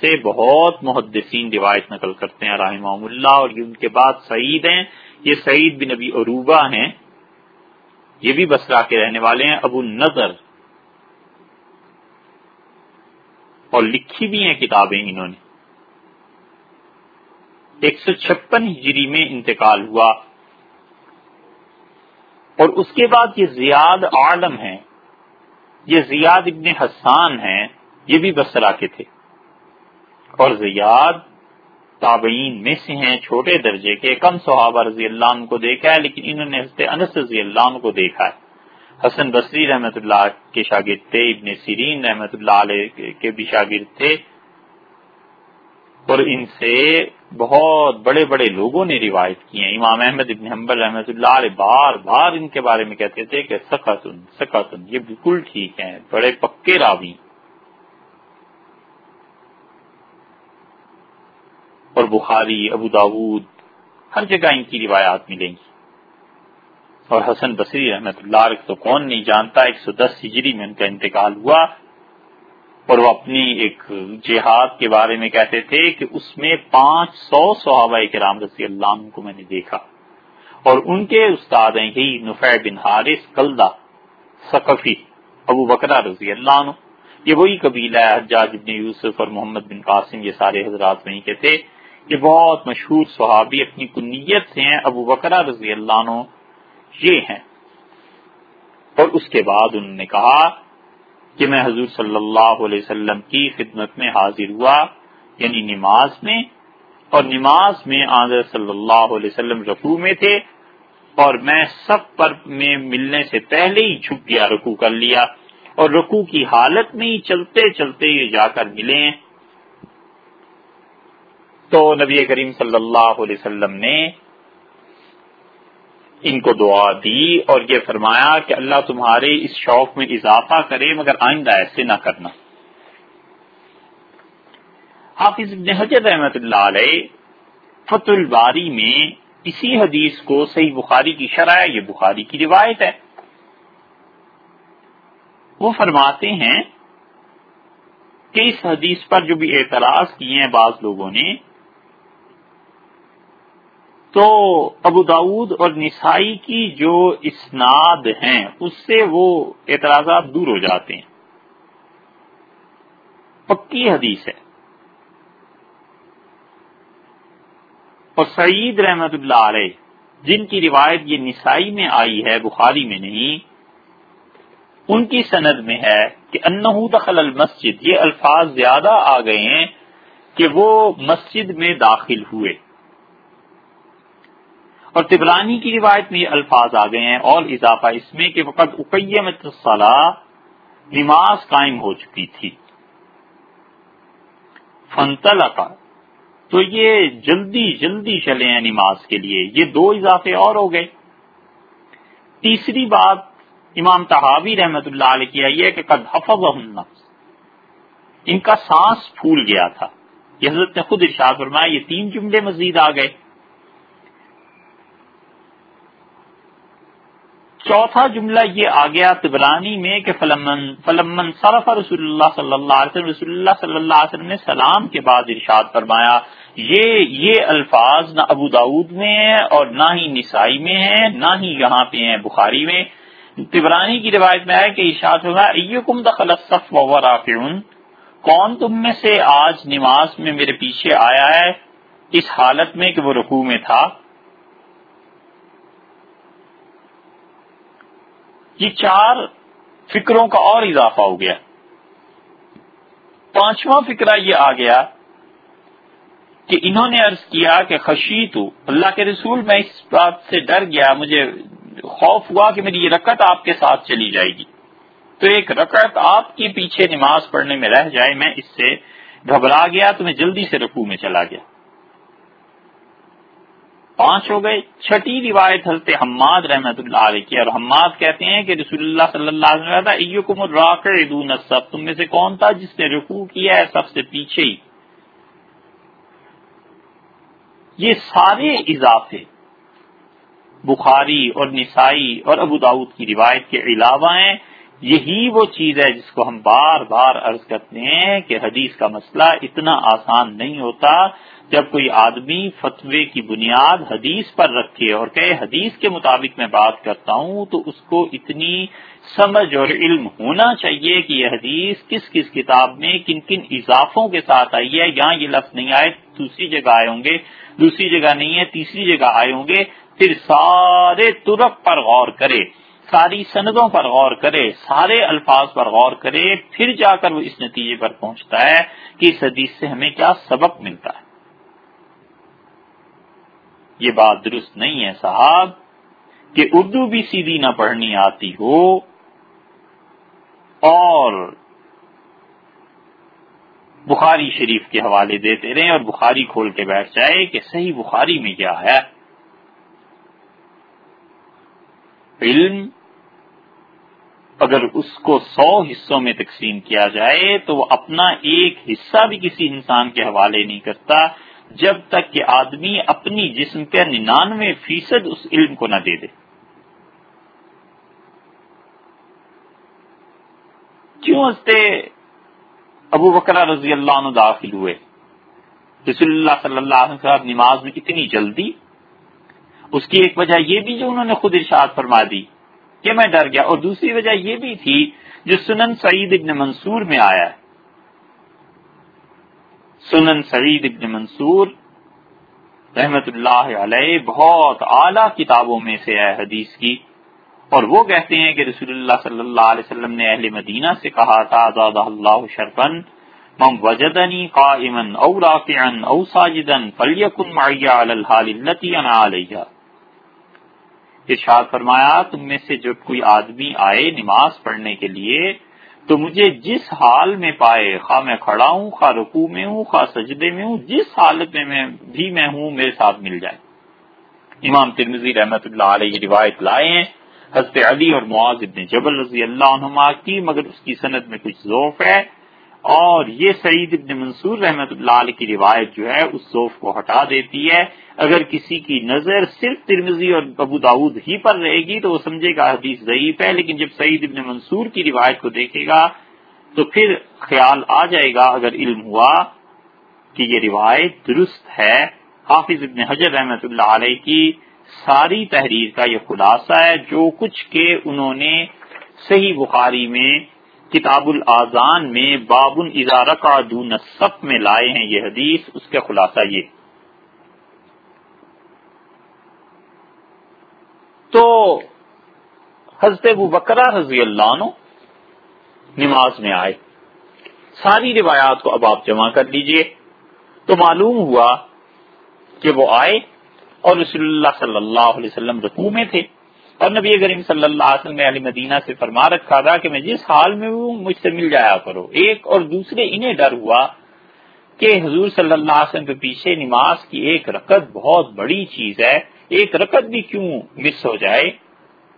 سے بہت محدثین روایت نقل کرتے ہیں رحمہ اللہ، اور ان کے بعد سعید ہیں۔ یہ سعید بن ابی عروبہ ہیں۔ یہ بھی بسرا کے رہنے والے ہیں، ابو نظر اور لکھی بھی ہیں کتابیں انہوں نے۔ ایک سو چھپن ہجری میں انتقال ہوا۔ اور اس کے بعد یہ زیاد عالم ہیں۔ یہ زیاد ابن حسان ہیں۔ یہ بھی بسرا کے تھے۔ اور زیاد تابعین میں سے ہیں چھوٹے درجے کے، کم صحابہ رضی اللہ عنہ کو دیکھا ہے، لیکن انہوں نے حضرت انس رضی اللہ عنہ کو دیکھا ہے۔ حسن بصری رحمت اللہ کے شاگرد تھے، ابن سیرین رحمت اللہ علیہ کے بھی شاگرد تھے۔ اور ان سے بہت بڑے بڑے لوگوں نے روایت کی ہیں۔ امام احمد ابن حنبل رحمت اللہ علیہ بار بار ان کے بارے میں کہتے تھے کہ سکاتن سکاتن یہ بالکل ٹھیک ہیں، بڑے پکے راوی۔ اور بخاری، ابو داود، ہر جگہ ان کی روایات ملیں گی۔ اور حسن بصری رحمت اللہ علیہ تو کون نہیں جانتا، ایک سو دس ہجری میں ان کا انتقال ہوا۔ اور وہ اپنی ایک جہاد کے بارے میں کہتے تھے کہ اس میں پانچ سو صحابہ کرام رضی اللہ عنہ کو میں نے دیکھا۔ اور ان کے استاد ہیں ہی نفع بن حارث کلدہ ثقفی، ابو بکرا رضی اللہ عنہ۔ یہ وہی قبیلہ ہے، حجاج ابن یوسف اور محمد بن قاسم، یہ سارے حضرات وہیں کے تھے۔ یہ بہت مشہور صحابی اپنی کنیت سے ہیں، ابو بکرا رضی اللہ عنہ یہ ہیں۔ اور اس کے بعد انہوں نے کہا کہ میں حضور صلی اللہ علیہ وسلم کی خدمت میں حاضر ہوا یعنی نماز میں، اور نماز میں آضر صلی اللہ علیہ وسلم رقو میں تھے، اور میں سب پر میں ملنے سے پہلے ہی چھپ گیا رکو کر لیا۔ اور رکو کی حالت میں ہی چلتے چلتے یہ جا کر ملے تو نبی کریم صلی اللہ علیہ وسلم نے ان کو دعا دی اور یہ فرمایا کہ اللہ تمہارے اس شوق میں اضافہ کرے مگر آئندہ ایسے نہ کرنا۔ حافظ ابن حجر رحمت اللہ علیہ فت الباری میں اسی حدیث کو صحیح بخاری کی شرح یہ بخاری کی روایت ہے۔ وہ فرماتے ہیں کہ اس حدیث پر جو بھی اعتراض کیے ہیں بعض لوگوں نے تو ابو داود اور نسائی کی جو اسناد ہیں، اس سے وہ اعتراضات دور ہو جاتے ہیں۔ پکی حدیث ہے۔ اور سعید رحمت اللہ علیہ، جن کی روایت یہ نسائی میں آئی ہے، بخاری میں نہیں، ان کی سند میں ہے کہ انہو دخل المسجد، یہ الفاظ زیادہ آ گئے ہیں کہ وہ مسجد میں داخل ہوئے۔ اور تبرانی کی روایت میں یہ الفاظ آ گئے ہیں، اور اضافہ اس میں کہ وقت اقیمت الصلاح نماز قائم ہو چکی تھی۔ فنتل تو یہ جلدی جلدی چلے ہیں نماز کے لیے۔ یہ دو اضافے اور ہو گئے۔ تیسری بات امام تحابی رحمت اللہ علیہ کی یہ کہ قد حفظ ان کا سانس پھول گیا تھا۔ یہ حضرت نے خود ارشاد فرمایا، یہ تین جملے مزید آ گئے۔ چوتھا جملہ یہ آ گیا تبرانی میں کہ فلمن فلمن صرف رسول اللہ صلی اللہ علیہ وسلم رسول اللہ صلی اللہ علیہ وسلم نے سلام کے بعد ارشاد فرمایا۔ یہ یہ الفاظ نہ ابو داود میں ہیں اور نہ ہی نسائی میں ہیں، نہ ہی یہاں پہ ہیں بخاری میں۔ تبرانی کی روایت میں ہے کہ ارشاد ایکم دخل الصف و رافعون۔ کون تم میں سے آج نماز میں میرے پیچھے آیا ہے؟ اس حالت میں کہ وہ رقو میں تھا۔ یہ چار فکروں کا اور اضافہ ہو گیا۔ پانچواں فکرہ یہ آ گیا کہ انہوں نے عرض کیا کہ خشی تو اللہ کے رسول، میں اس بات سے ڈر گیا، مجھے خوف ہوا کہ میری یہ رکت آپ کے ساتھ چلی جائے گی۔ تو ایک رکعت آپ کے پیچھے نماز پڑھنے میں رہ جائے، میں اس سے گھبرا گیا، تو میں جلدی سے رکوع میں چلا گیا۔ پانچ ہو گئے۔ چھٹی روایت حضرت حماد رحمت اللہ علیہ کی اور حماد کہتے ہیں کہ رسول اللہ صلی اللہ علیہ وسلم سب تم میں سے کون تھا جس نے رکوع کیا ہے سب سے پیچھے ہی؟ یہ سارے اضافے بخاری اور نسائی اور ابو داود کی روایت کے علاوہ ہیں۔ یہی وہ چیز ہے جس کو ہم بار بار عرض کرتے ہیں کہ حدیث کا مسئلہ اتنا آسان نہیں ہوتا۔ جب کوئی آدمی فتوے کی بنیاد حدیث پر رکھے اور کہ حدیث کے مطابق میں بات کرتا ہوں، تو اس کو اتنی سمجھ اور علم ہونا چاہیے کہ یہ حدیث کس کس کتاب میں کن کن اضافوں کے ساتھ آئی ہے۔ یہاں یہ لفظ نہیں آئے، دوسری جگہ آئے ہوں گے، دوسری جگہ نہیں ہے، تیسری جگہ آئے ہوں گے۔ پھر سارے ترک پر غور کرے، ساری سندوں پر غور کرے، سارے الفاظ پر غور کرے، پھر جا کر وہ اس نتیجے پر پہنچتا ہے کہ اس حدیث سے ہمیں کیا سبق ملتا ہے۔ یہ بات درست نہیں ہے صاحب، کہ اردو بھی سیدھی نہ پڑھنی آتی ہو اور بخاری شریف کے حوالے دیتے رہیں اور بخاری کھول کے بیٹھ جائے کہ صحیح بخاری میں کیا ہے۔ علم اگر اس کو سو حصوں میں تقسیم کیا جائے تو وہ اپنا ایک حصہ بھی کسی انسان کے حوالے نہیں کرتا۔ جب تک کہ آدمی اپنی جسم کے ننانوے فیصد اس علم کو نہ دے دے۔ کیوں ہنستے ابو بکرا رضی اللہ عنہ داخل ہوئے؟ رسول اللہ صلی اللہ علیہ وسلم نماز میں اتنی جلدی؟ اس کی ایک وجہ یہ بھی جو انہوں نے خود ارشاد فرما دی کہ میں ڈر گیا، اور دوسری وجہ یہ بھی تھی جو سنن سعید ابن منصور میں آیا ہے۔ سنن سعید ابن منصور رحمت اللہ علیہ بہت اعلی کتابوں میں سے ہے حدیث کی۔ اور وہ کہتے ہیں کہ رسول اللہ صلی اللہ علیہ وسلم نے اہل مدینہ سے کہا تھا آزاد اللہ شرفن من وجدنی قائما او رافعا او ساجدا فلیکن معی علی الحال اللتی انا علیہ۔ ارشاد فرمایا، تم میں سے جب کوئی آدمی آئے نماز پڑھنے کے لیے تو مجھے جس حال میں پائے، خواہ میں کھڑا ہوں، خواہ رکوع میں ہوں، خواہ سجدے میں ہوں، جس حالت میں میں بھی میں ہوں، میرے ساتھ مل جائے۔ امام ترمزی رحمت اللہ علیہ روایت لائے ہیں، حضرت علی اور معاذ ابن جبل رضی اللہ عنہما کی، مگر اس کی صنعت میں کچھ ذوف ہے۔ اور یہ سعید ابن منصور رحمت اللہ علیہ کی روایت جو ہے، اس ذوف کو ہٹا دیتی ہے۔ اگر کسی کی نظر صرف ترمزی اور ابو داود ہی پر رہے گی، تو وہ سمجھے گا حدیث ضعیف ہے، لیکن جب سعید ابن منصور کی روایت کو دیکھے گا، تو پھر خیال آ جائے گا اگر علم ہوا کہ یہ روایت درست ہے۔ حافظ ابن حجر رحمت اللہ علیہ کی ساری تحریر کا یہ خلاصہ ہے، جو کچھ کہ انہوں نے صحیح بخاری میں کتاب الازان میں بابن اظہار کا دون میں لائے ہیں یہ حدیث، اس کا خلاصہ یہ۔ تو حضرت ابو بکرا رضی اللہ عنہ نماز میں آئے۔ ساری روایات کو اب آپ جمع کر لیجیے۔ تو معلوم ہوا کہ وہ آئے اور رسول اللہ صلی اللہ علیہ وسلم رقو میں تھے۔ اور نبی کریم صلی اللہ علیہ وسلم علی مدینہ سے فرما رکھا تھا کہ میں جس حال میں ہوں مجھ سے مل جایا کرو۔ ایک اور دوسرے انہیں ڈر ہوا کہ حضور صلی اللہ علیہ وسلم کے پیچھے نماز کی ایک رکت بہت بڑی چیز ہے۔ ایک رکت بھی کیوں مس ہو جائے؟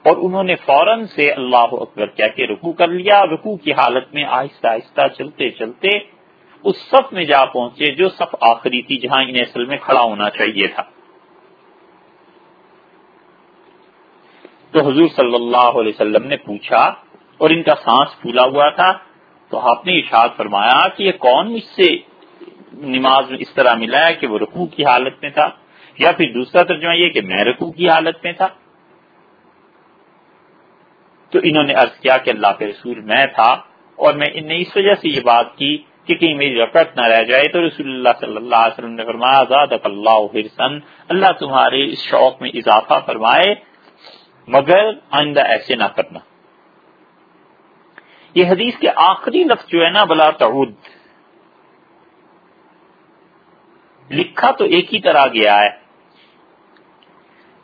اور انہوں نے فوراً سے اللہ اکبر کیا کہ رکو کر لیا۔ رکو کی حالت میں آہستہ آہستہ چلتے چلتے اس صف میں جا پہنچے جو صف آخری تھی جہاں انہیں اصل میں کھڑا ہونا چاہیے تھا۔ تو حضور صلی اللہ علیہ وسلم نے پوچھا اور ان کا سانس پھولا ہوا تھا، تو آپ نے اشاد فرمایا کہ یہ کون مجھ سے نماز میں اس طرح ملا ہے کہ وہ رکوع کی حالت میں تھا؟ یا پھر دوسرا ترجمہ یہ کہ میں رکوع کی حالت میں تھا؟ تو انہوں نے عرض کیا کہ اللہ کے رسول میں تھا اور میں ان نے اس وجہ سے یہ بات کی کہ کہیں میری رکعت نہ رہ جائے تو رسول اللہ صلی اللہ علیہ وسلم نے فرمایا اللہ اللہ تمہارے اس شوق میں اضافہ فرمائے مگر آئندہ ایسے نہ کرنا۔ یہ حدیث کے آخری لفظ جو ہے نا، بلا تعود۔ لکھا تو ایک ہی طرح گیا ہے۔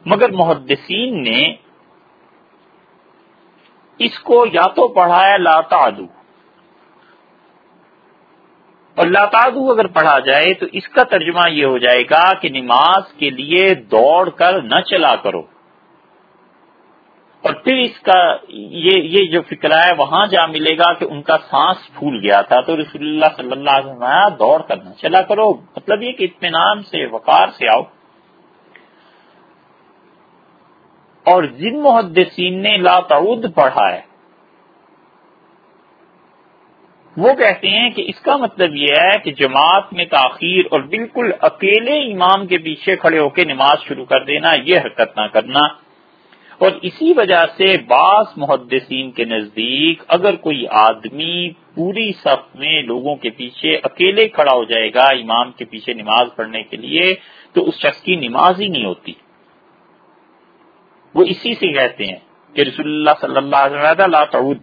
مگر محدثین نے اس کو یا تو پڑھا ہے لاتعدو اور لاتعدو اگر پڑھا جائے تو اس کا ترجمہ یہ ہو جائے گا کہ نماز کے لیے دوڑ کر نہ چلا کرو۔ اور پھر اس کا یہ یہ جو فکر ہے، وہاں جا ملے گا کہ ان کا سانس پھول گیا تھا۔ تو رسول اللہ صلی اللہ علیہ وسلم دوڑ کرنا، چلا کرو۔ مطلب یہ کہ اطمینان سے، وقار سے آؤ۔ اور جن محدثین نے لا تعود پڑھا ہے، وہ کہتے ہیں کہ اس کا مطلب یہ ہے کہ جماعت میں تاخیر اور بالکل اکیلے امام کے پیچھے کھڑے ہو کے نماز شروع کر دینا، یہ حرکت نہ کرنا۔ اور اسی وجہ سے بعض محدثین کے نزدیک اگر کوئی آدمی پوری صف میں لوگوں کے پیچھے اکیلے کھڑا ہو جائے گا امام کے پیچھے نماز پڑھنے کے لیے، تو اس شخص کی نماز ہی نہیں ہوتی۔ وہ اسی سے کہتے ہیں کہ رسول اللہ صلی اللہ علیہ وسلم تعود.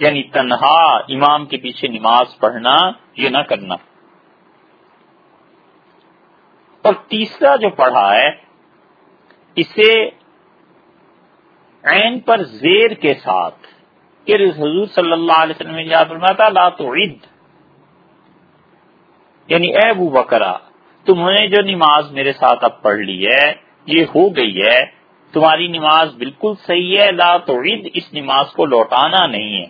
یعنی تنہا امام کے پیچھے نماز پڑھنا، یہ نہ کرنا۔ اور تیسرا جو پڑھا ہے اسے عین پر زیر کے ساتھ کہ حضور صلی اللہ علیہ وسلم نے فرماتا لا تعید یعنی اے ابو بکرا تمہوں نے جو نماز میرے ساتھ اب پڑھ لی ہے، یہ ہو گئی ہے، تمہاری نماز بالکل صحیح ہے، لا تعید اس نماز کو لوٹانا نہیں ہے۔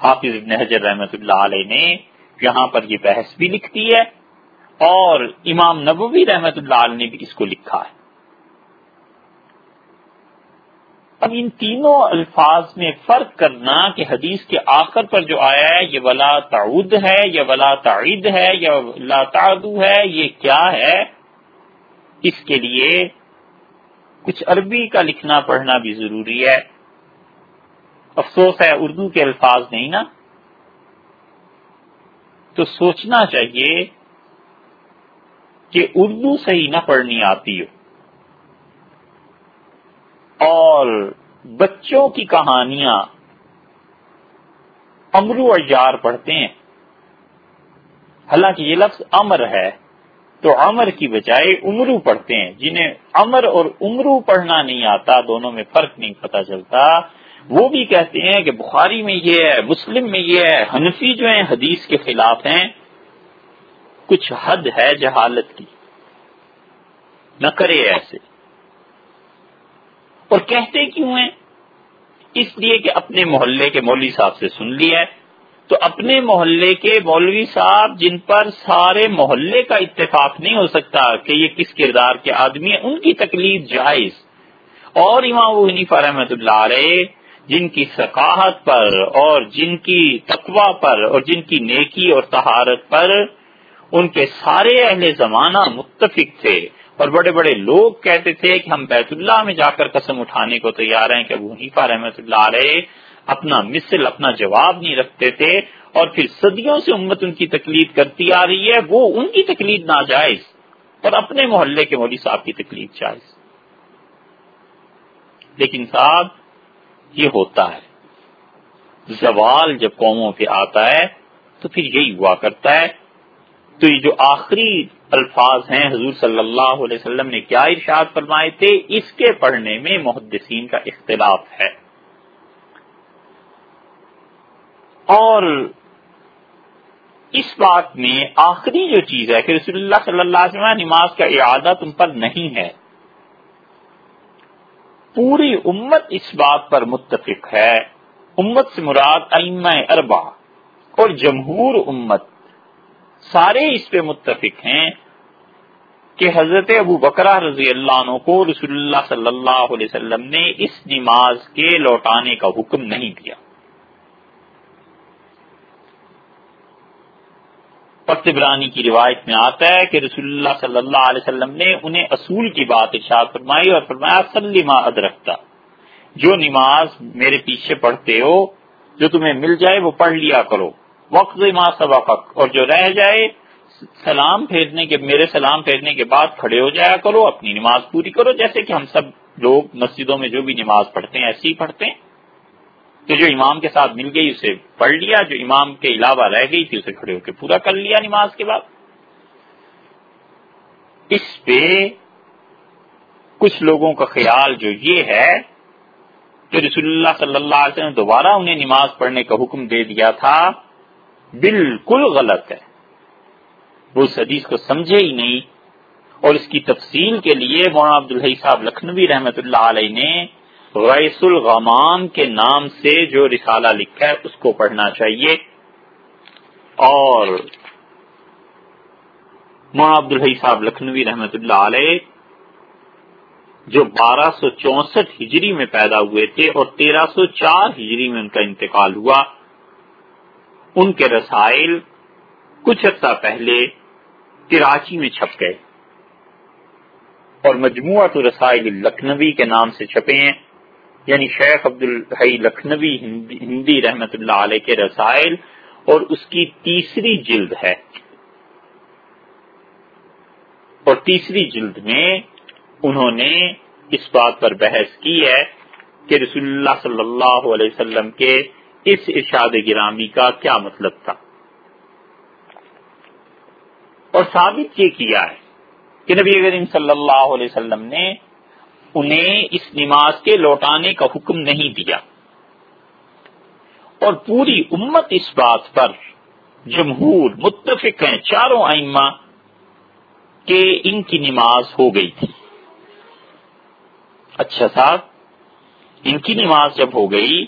حافظ ابن حجر رحمت اللہ علیہ نے یہاں پر یہ بحث بھی لکھتی ہے۔ اور امام نبوی رحمت اللہ علیہ نے بھی اس کو لکھا ہے۔ اب ان تینوں الفاظ میں فرق کرنا کہ حدیث کے آخر پر جو آیا ہے، یہ ولا تعود ہے یا ولا تعید ہے، یا لا تعدو ہے، یہ کیا ہے؟ اس کے لیے کچھ عربی کا لکھنا پڑھنا بھی ضروری ہے۔ افسوس ہے اردو کے الفاظ نہیں نا؟ تو سوچنا چاہیے کہ اردو صحیح نہ پڑھنی آتی ہو۔ اور بچوں کی کہانیاں امرو اجار پڑھتے ہیں۔ حالانکہ یہ لفظ امر ہے، تو امر کی بجائے عمرو پڑھتے ہیں۔ جنہیں امر اور عمرو پڑھنا نہیں آتا، دونوں میں فرق نہیں پتہ چلتا۔ وہ بھی کہتے ہیں کہ بخاری میں یہ ہے، مسلم میں یہ ہے، حنفی جو ہیں، حدیث کے خلاف ہیں۔ کچھ حد ہے جہالت کی۔ نہ کرے ایسے۔ اور کہتے کیوں ہیں؟ اس لیے کہ اپنے محلے کے مولوی صاحب سے سن لیا ہے۔ تو اپنے محلے کے مولوی صاحب جن پر سارے محلے کا اتفاق نہیں ہو سکتا کہ یہ کس کردار کے آدمی ہیں، ان کی تکلیف جائز۔ اور امام حنیفہ رحمت اللہ علیہ جن کی ثقافت پر اور جن کی تقوا پر اور جن کی نیکی اور تہارت پر ان کے سارے اہل زمانہ متفق تھے اور بڑے بڑے لوگ کہتے تھے کہ ہم بیت اللہ میں جا کر قسم اٹھانے کو تیار ہیں کہ ابو حنیفہ رحمت اللہ علیہ اپنا مثل، اپنا جواب نہیں رکھتے تھے اور پھر صدیوں سے امت ان کی تکلیف کرتی آ رہی ہے، وہ ان کی تکلیف ناجائز اور اپنے محلے کے مولوی صاحب کی تکلیف جائز۔ لیکن صاحب، یہ ہوتا ہے۔ زوال جب قوموں پہ آتا ہے تو پھر یہی ہوا کرتا ہے تو یہ جو آخری الفاظ ہیں حضور صلی اللہ علیہ وسلم نے کیا ارشاد فرمائے تھے؟ اس کے پڑھنے میں محدثین کا اختلاف ہے۔ اور اس بات میں آخری جو چیز ہے کہ رسول اللہ صلی اللہ علیہ وسلم نماز کا اعادہ تم پر نہیں ہے۔ پوری امت اس بات پر متفق ہے۔ امت سے مراد ائمہ اربا اور جمہور امت۔ سارے اس پہ متفق ہیں کہ حضرت ابو بکرا رضی اللہ عنہ کو رسول اللہ صلی اللہ علیہ وسلم نے اس نماز کے لوٹانے کا حکم نہیں دیا۔ پرتبرانی کی روایت میں آتا ہے کہ رسول اللہ صلی اللہ علیہ وسلم نے انہیں اصول کی بات ارشاد فرمائی اور فرمایا سلیما ادرکتا، جو نماز میرے پیچھے پڑھتے ہو، جو تمہیں مل جائے وہ پڑھ لیا کرو۔ وقت ما سبق اور جو رہ جائے، سلام پھیرنے کے، میرے سلام پھیرنے کے بعد کھڑے ہو جایا کرو، اپنی نماز پوری کرو، جیسے کہ ہم سب لوگ مسجدوں میں جو بھی نماز پڑھتے ہیں ایسے ہی پڑھتے ہیں۔ تو جو امام کے ساتھ مل گئی، اسے پڑھ لیا، جو امام کے علاوہ رہ گئی تھی، اسے کھڑے ہو کے پورا کر لیا نماز کے بعد۔ اس پہ کچھ لوگوں کا خیال جو یہ ہے کہ رسول اللہ صلی اللہ علیہ وسلم دوبارہ انہیں نماز پڑھنے کا حکم دے دیا تھا بالکل غلط ہے۔ وہ اس حدیث کو سمجھے ہی نہیں۔ اور اس کی تفصیل کے لیے مولانا عبدالحی صاحب لکھنوی رحمت اللہ علیہ نے غیس الغمان کے نام سے جو رسالہ لکھا ہے، اس کو پڑھنا چاہیے۔ اور مولانا عبدالحی صاحب لکھنوی رحمت اللہ علیہ جو بارہ سو چونسٹھ ہجری میں پیدا ہوئے تھے اور تیرہ سو چار ہجری میں ان کا انتقال ہوا۔ ان کے رسائل کچھ عرصہ پہلے کراچی میں چھپ گئے۔ اور مجموعہ تو رسائل لکھنوی کے نام سے چھپے ہیں۔ یعنی شیخ عبد الحی لکھنوی ہندی رحمت اللہ علیہ کے رسائل اور اس کی تیسری جلد ہے۔ اور تیسری جلد میں انہوں نے اس بات پر بحث کی ہے کہ رسول اللہ صلی اللہ علیہ وسلم کے اس ارشاد گرامی کا کیا مطلب تھا؟ اور ثابت یہ کیا ہے کہ نبی کریم صلی اللہ علیہ وسلم نے انہیں اس نماز کے لوٹانے کا حکم نہیں دیا۔ اور پوری امت اس بات پر جمہور متفق ہیں، چاروں آئمہ کہ ان کی نماز ہو گئی تھی۔ اچھا صاحب، ان کی نماز جب ہو گئی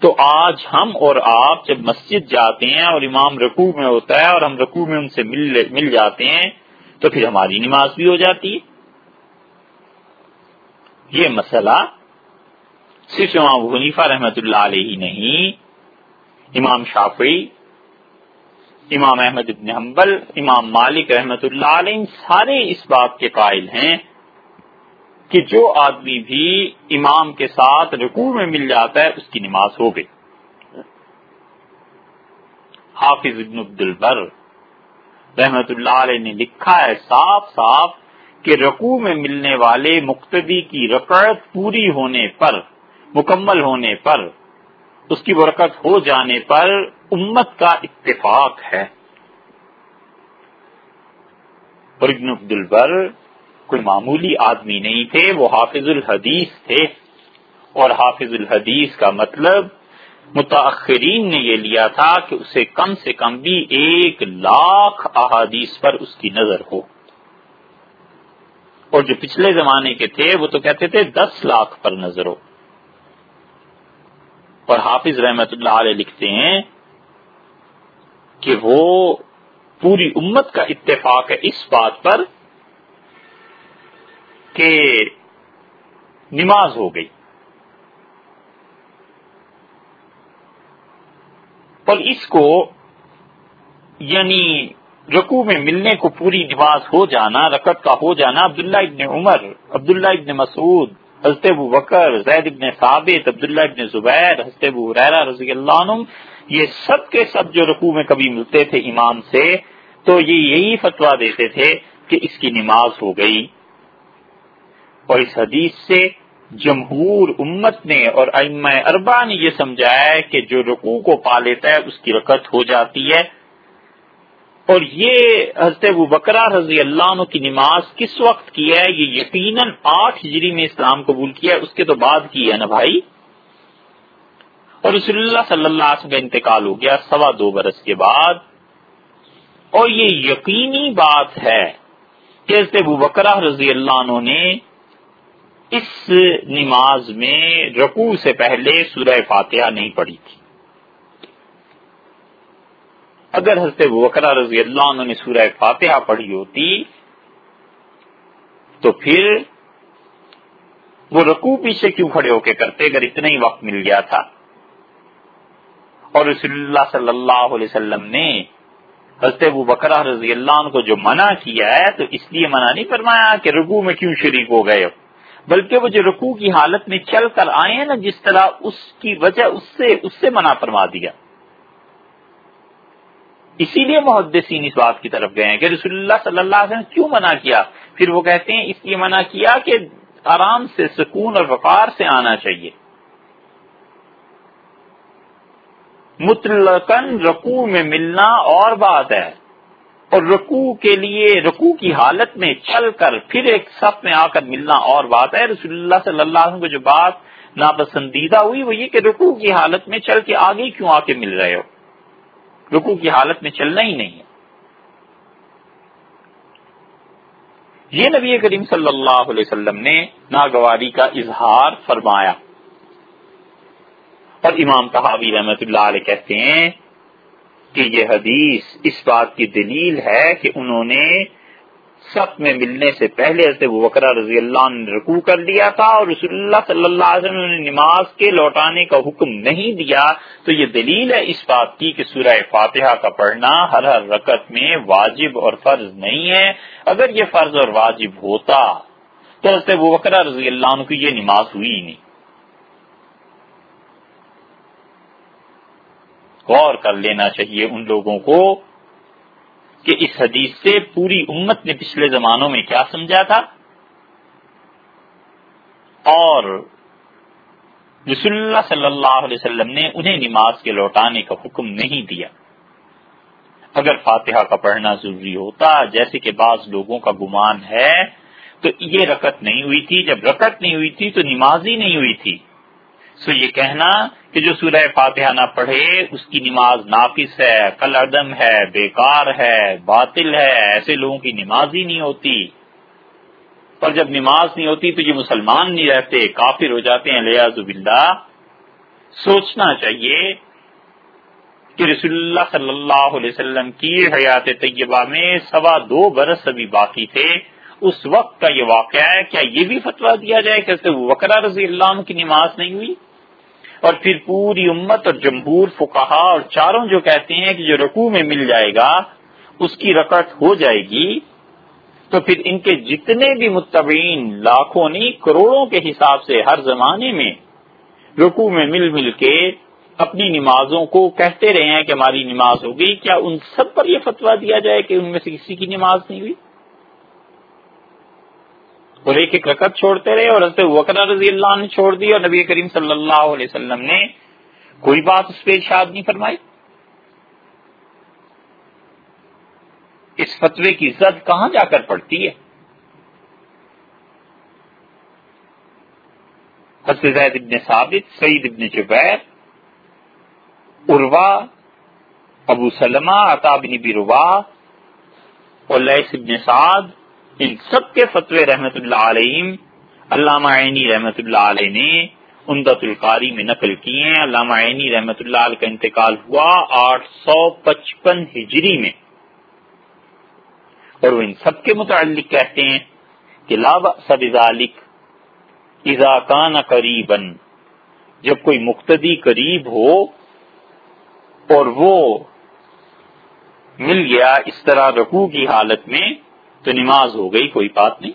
تو آج ہم اور آپ جب مسجد جاتے ہیں اور امام رکوع میں ہوتا ہے اور ہم رکوع میں ان سے مل مل جاتے ہیں، تو پھر ہماری نماز بھی ہو جاتی ہے۔ یہ مسئلہ صرف امام حنیفہ رحمت اللہ علیہ ہی نہیں، امام شافعی، امام احمد ابن حنبل، امام مالک رحمت اللہ علیہ سارے اس بات کے قائل ہیں۔ کہ جو آدمی بھی امام کے ساتھ رکوع میں مل جاتا ہے، اس کی نماز ہو گئی۔ حافظ ابن عبد البر رحمت اللہ علیہ نے لکھا ہے صاف صاف کہ رکوع میں ملنے والے مقتدی کی رکعت پوری ہونے پر، مکمل ہونے پر، اس کی برکت ہو جانے پر امت کا اتفاق ہے۔ اور ابن عبد البر کوئی معمولی آدمی نہیں تھے، وہ حافظ الحدیث تھے۔ اور حافظ الحدیث کا مطلب متاخرین نے یہ لیا تھا کہ اسے کم سے کم بھی ایک لاکھ احادیث پر اس کی نظر ہو۔ اور جو پچھلے زمانے کے تھے، وہ تو کہتے تھے دس لاکھ پر نظر ہو۔ اور حافظ رحمت اللہ علیہ لکھتے ہیں کہ وہ پوری امت کا اتفاق ہے اس بات پر کہ نماز ہو گئی۔ اور اس کو یعنی رکو میں ملنے کو پوری نماز ہو جانا رکت کا ہو جانا، عبداللہ ابن عمر، عبداللہ ابن مسعود، حضرت ابو بکر، زید ابن ثابت، عبداللہ ابن زبیر، حضرت ابو ریرا رضی اللہ عنہ، یہ سب کے سب جو رکوع میں کبھی ملتے تھے امام سے، تو یہ یہی فتوا دیتے تھے کہ اس کی نماز ہو گئی۔ اور اس حدیث سے جمہور امت نے اور ام اربا نے یہ سمجھایا کہ جو رکوع کو پا لیتا ہے، اس کی رکت ہو جاتی ہے۔ اور یہ حضرت ابو بکرا رضی اللہ عنہ کی نماز کس وقت کی ہے؟ یہ یقیناً آٹھ ہجری میں اسلام قبول کیا ہے، اس کے تو بعد کی ہے نا بھائی؟ اور رسول اللہ صلی اللہ علیہ وسلم کا انتقال ہو گیا سوا دو برس کے بعد۔ اور یہ یقینی بات ہے کہ حضرت ابو بکرا رضی اللہ عنہ نے اس نماز میں رکوع سے پہلے سورہ فاتحہ نہیں پڑھی تھی۔ اگر حضرت وکرا رضی اللہ عنہ نے سورہ فاتحہ پڑھی ہوتی تو پھر وہ رکوع پیچھے کیوں کھڑے ہو کے کرتے اگر اتنا ہی وقت مل گیا تھا؟ اور رسول اللہ صلی اللہ علیہ وسلم نے حضرت ابو بکرا رضی اللہ عنہ کو جو منع کیا ہے تو اس لیے منع نہیں فرمایا کہ رکوع میں کیوں شریک ہو گئے ہو۔ بلکہ وہ جو رکوع کی حالت میں چل کر آئے ہیں نا، جس طرح اس کی وجہ اس سے اس سے منع فرما دیا۔ اسی لیے محدثین اس بات کی طرف گئے ہیں کہ رسول اللہ صلی اللہ علیہ وسلم کیوں منع کیا؟ پھر وہ کہتے ہیں، اس لیے منع کیا کہ آرام سے سکون اور وقار سے آنا چاہیے۔ مطلقاً رکوع میں ملنا اور بات ہے۔ اور رکوع کے لیے رکوع کی حالت میں چل کر پھر ایک سب میں آ کر ملنا اور بات ہے۔ رسول اللہ صلی اللہ علیہ وسلم کو جو بات ناپسندیدہ ہوئی وہ یہ کہ رکوع کی حالت میں چل کے آگے کیوں آ کے مل رہے ہو؟ رکوع کی حالت میں چلنا ہی نہیں ہے۔ یہ نبی کریم صلی اللہ علیہ وسلم نے ناگواری کا اظہار فرمایا۔ اور امام تحاوی رحمت اللہ علیہ کہتے ہیں کہ یہ حدیث اس بات کی دلیل ہے کہ انہوں نے سب میں ملنے سے پہلے وہ وکرا رضی اللہ نے رکوع کر لیا تھا اور رسول اللہ صلی اللہ علیہ وسلم نے نماز کے لوٹانے کا حکم نہیں دیا۔ تو یہ دلیل ہے اس بات کی کہ سورہ فاتحہ کا پڑھنا ہر ہر رکت میں واجب اور فرض نہیں ہے۔ اگر یہ فرض اور واجب ہوتا تو وہ وکرا رضی اللہ عنہ کی یہ نماز ہوئی نہیں۔ غور کر لینا چاہیے ان لوگوں کو کہ اس حدیث سے پوری امت نے پچھلے زمانوں میں کیا سمجھا تھا۔ اور رسول اللہ صلی اللہ علیہ وسلم نے انہیں نماز کے لوٹانے کا حکم نہیں دیا۔ اگر فاتحہ کا پڑھنا ضروری ہوتا، جیسے کہ بعض لوگوں کا گمان ہے، تو یہ رکت نہیں ہوئی تھی۔ جب رکت نہیں ہوئی تھی تو نماز ہی نہیں ہوئی تھی۔ سو یہ کہنا کہ جو سورہ فاتحہ نہ پڑھے، اس کی نماز ناقص ہے کل عدم ہے، بیکار ہے، باطل ہے، ایسے لوگوں کی نماز ہی نہیں ہوتی۔ پر جب نماز نہیں ہوتی تو یہ مسلمان نہیں رہتے، کافر ہو جاتے ہیں لیاز باللہ۔ سوچنا چاہیے کہ رسول اللہ صلی اللہ علیہ وسلم کی حیات طیبہ میں سوا دو برس ابھی باقی تھے۔ اس وقت کا یہ واقعہ ہے، کیا یہ بھی فتوا دیا جائے کہ وکرا رضی اللہ عنہ کی نماز نہیں ہوئی؟ اور پھر پوری امت اور جمہور فکہ اور چاروں جو کہتے ہیں کہ جو رکوع میں مل جائے گا، اس کی رکت ہو جائے گی۔ تو پھر ان کے جتنے بھی متبین لاکھوں نہیں، کروڑوں کے حساب سے ہر زمانے میں رکوع میں مل مل کے اپنی نمازوں کو کہتے رہے ہیں کہ ہماری نماز ہو گئی، کیا ان سب پر یہ فتوا دیا جائے کہ ان میں سے کسی کی نماز نہیں ہوئی؟ اور ایک ایک رکعت چھوڑتے رہے اور حضرت وکرا رضی اللہ نے چھوڑ دی اور نبی کریم صلی اللہ علیہ وسلم نے کوئی بات اس پہ ارشاد نہیں فرمائی۔ اس فتوے کی زد کہاں جا کر پڑتی ہے؟ حضرت زید ابن ثابت، سعید ابن جبیر عروا ابو سلمہ، عطا بن بروا اور لیس ابن سعد ان سب کے فتوے رحمت اللہ علیہ علامہ عینی رحمت اللہ علیہ نے امدت القاری میں نقل کیے ہیں۔ علامہ عینی رحمت اللہ علیہ کا انتقال ہوا آٹھ سو پچپن ہجری میں۔ اور وہ ان سب کے متعلق کہتے ہیں کہ لاب سب کان قریبن جب کوئی مقتدی قریب ہو اور وہ مل گیا اس طرح رکوع کی حالت میں تو نماز ہو گئی، کوئی بات نہیں۔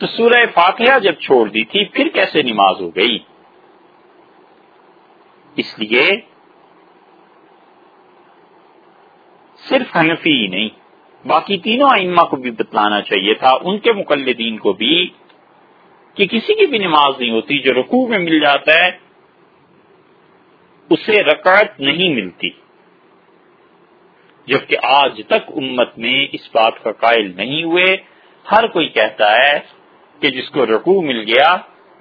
تو سورہ فاتحہ جب چھوڑ دی تھی، پھر کیسے نماز ہو گئی؟ اس لیے صرف حنفی ہی نہیں، باقی تینوں ائمہ کو بھی بتلانا چاہیے تھا، ان کے مقلدین کو بھی کہ کسی کی بھی نماز نہیں ہوتی، جو رکوع میں مل جاتا ہے، اسے رکعت نہیں ملتی۔ جبکہ آج تک امت میں اس بات کا قائل نہیں ہوئے۔ ہر کوئی کہتا ہے کہ جس کو رکوع مل گیا،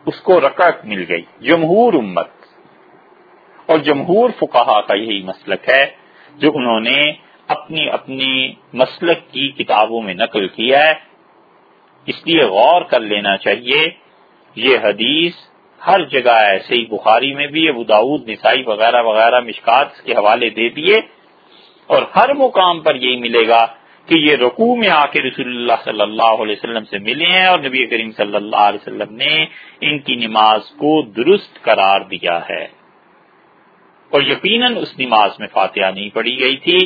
اس کو رکعت مل گئی۔ جمہور امت۔ اور جمہور فقہا کا یہی مسلک ہے جو انہوں نے اپنی اپنی مسلک کی کتابوں میں نقل کیا ہے۔ اس لیے غور کر لینا چاہیے، یہ حدیث ہر جگہ ایسے ہی بخاری میں بھی، ابو داود نسائی وغیرہ وغیرہ مشکات کے حوالے دے دیے۔ اور ہر مقام پر یہی ملے گا کہ یہ رقو میں آ کے رسول اللہ صلی اللہ علیہ وسلم سے ملے ہیں اور نبی کریم صلی اللہ علیہ وسلم نے ان کی نماز کو درست قرار دیا ہے۔ اور یقیناً اس نماز میں فاتحہ نہیں پڑھی گئی تھی۔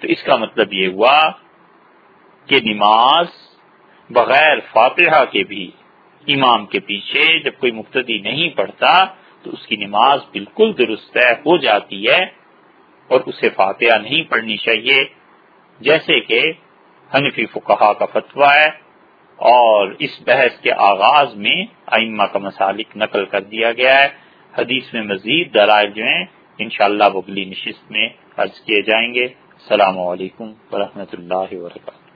تو اس کا مطلب یہ ہوا کہ نماز بغیر فاتحہ کے بھی امام کے پیچھے جب کوئی مقتدی نہیں پڑھتا تو اس کی نماز بالکل درست ہے ہو جاتی ہے۔ اور اسے فاتحہ نہیں پڑھنی چاہیے۔ جیسے کہ حنفی فقہا کا فتویٰ ہے اور اس بحث کے آغاز میں ائمہ کا مسالک نقل کر دیا گیا ہے۔ حدیث میں مزید درائل جو ہیں، انشاءاللہ بغلی نشست میں عرض کیے جائیں گے۔ السلام علیکم ورحمۃ اللہ وبرکاتہ۔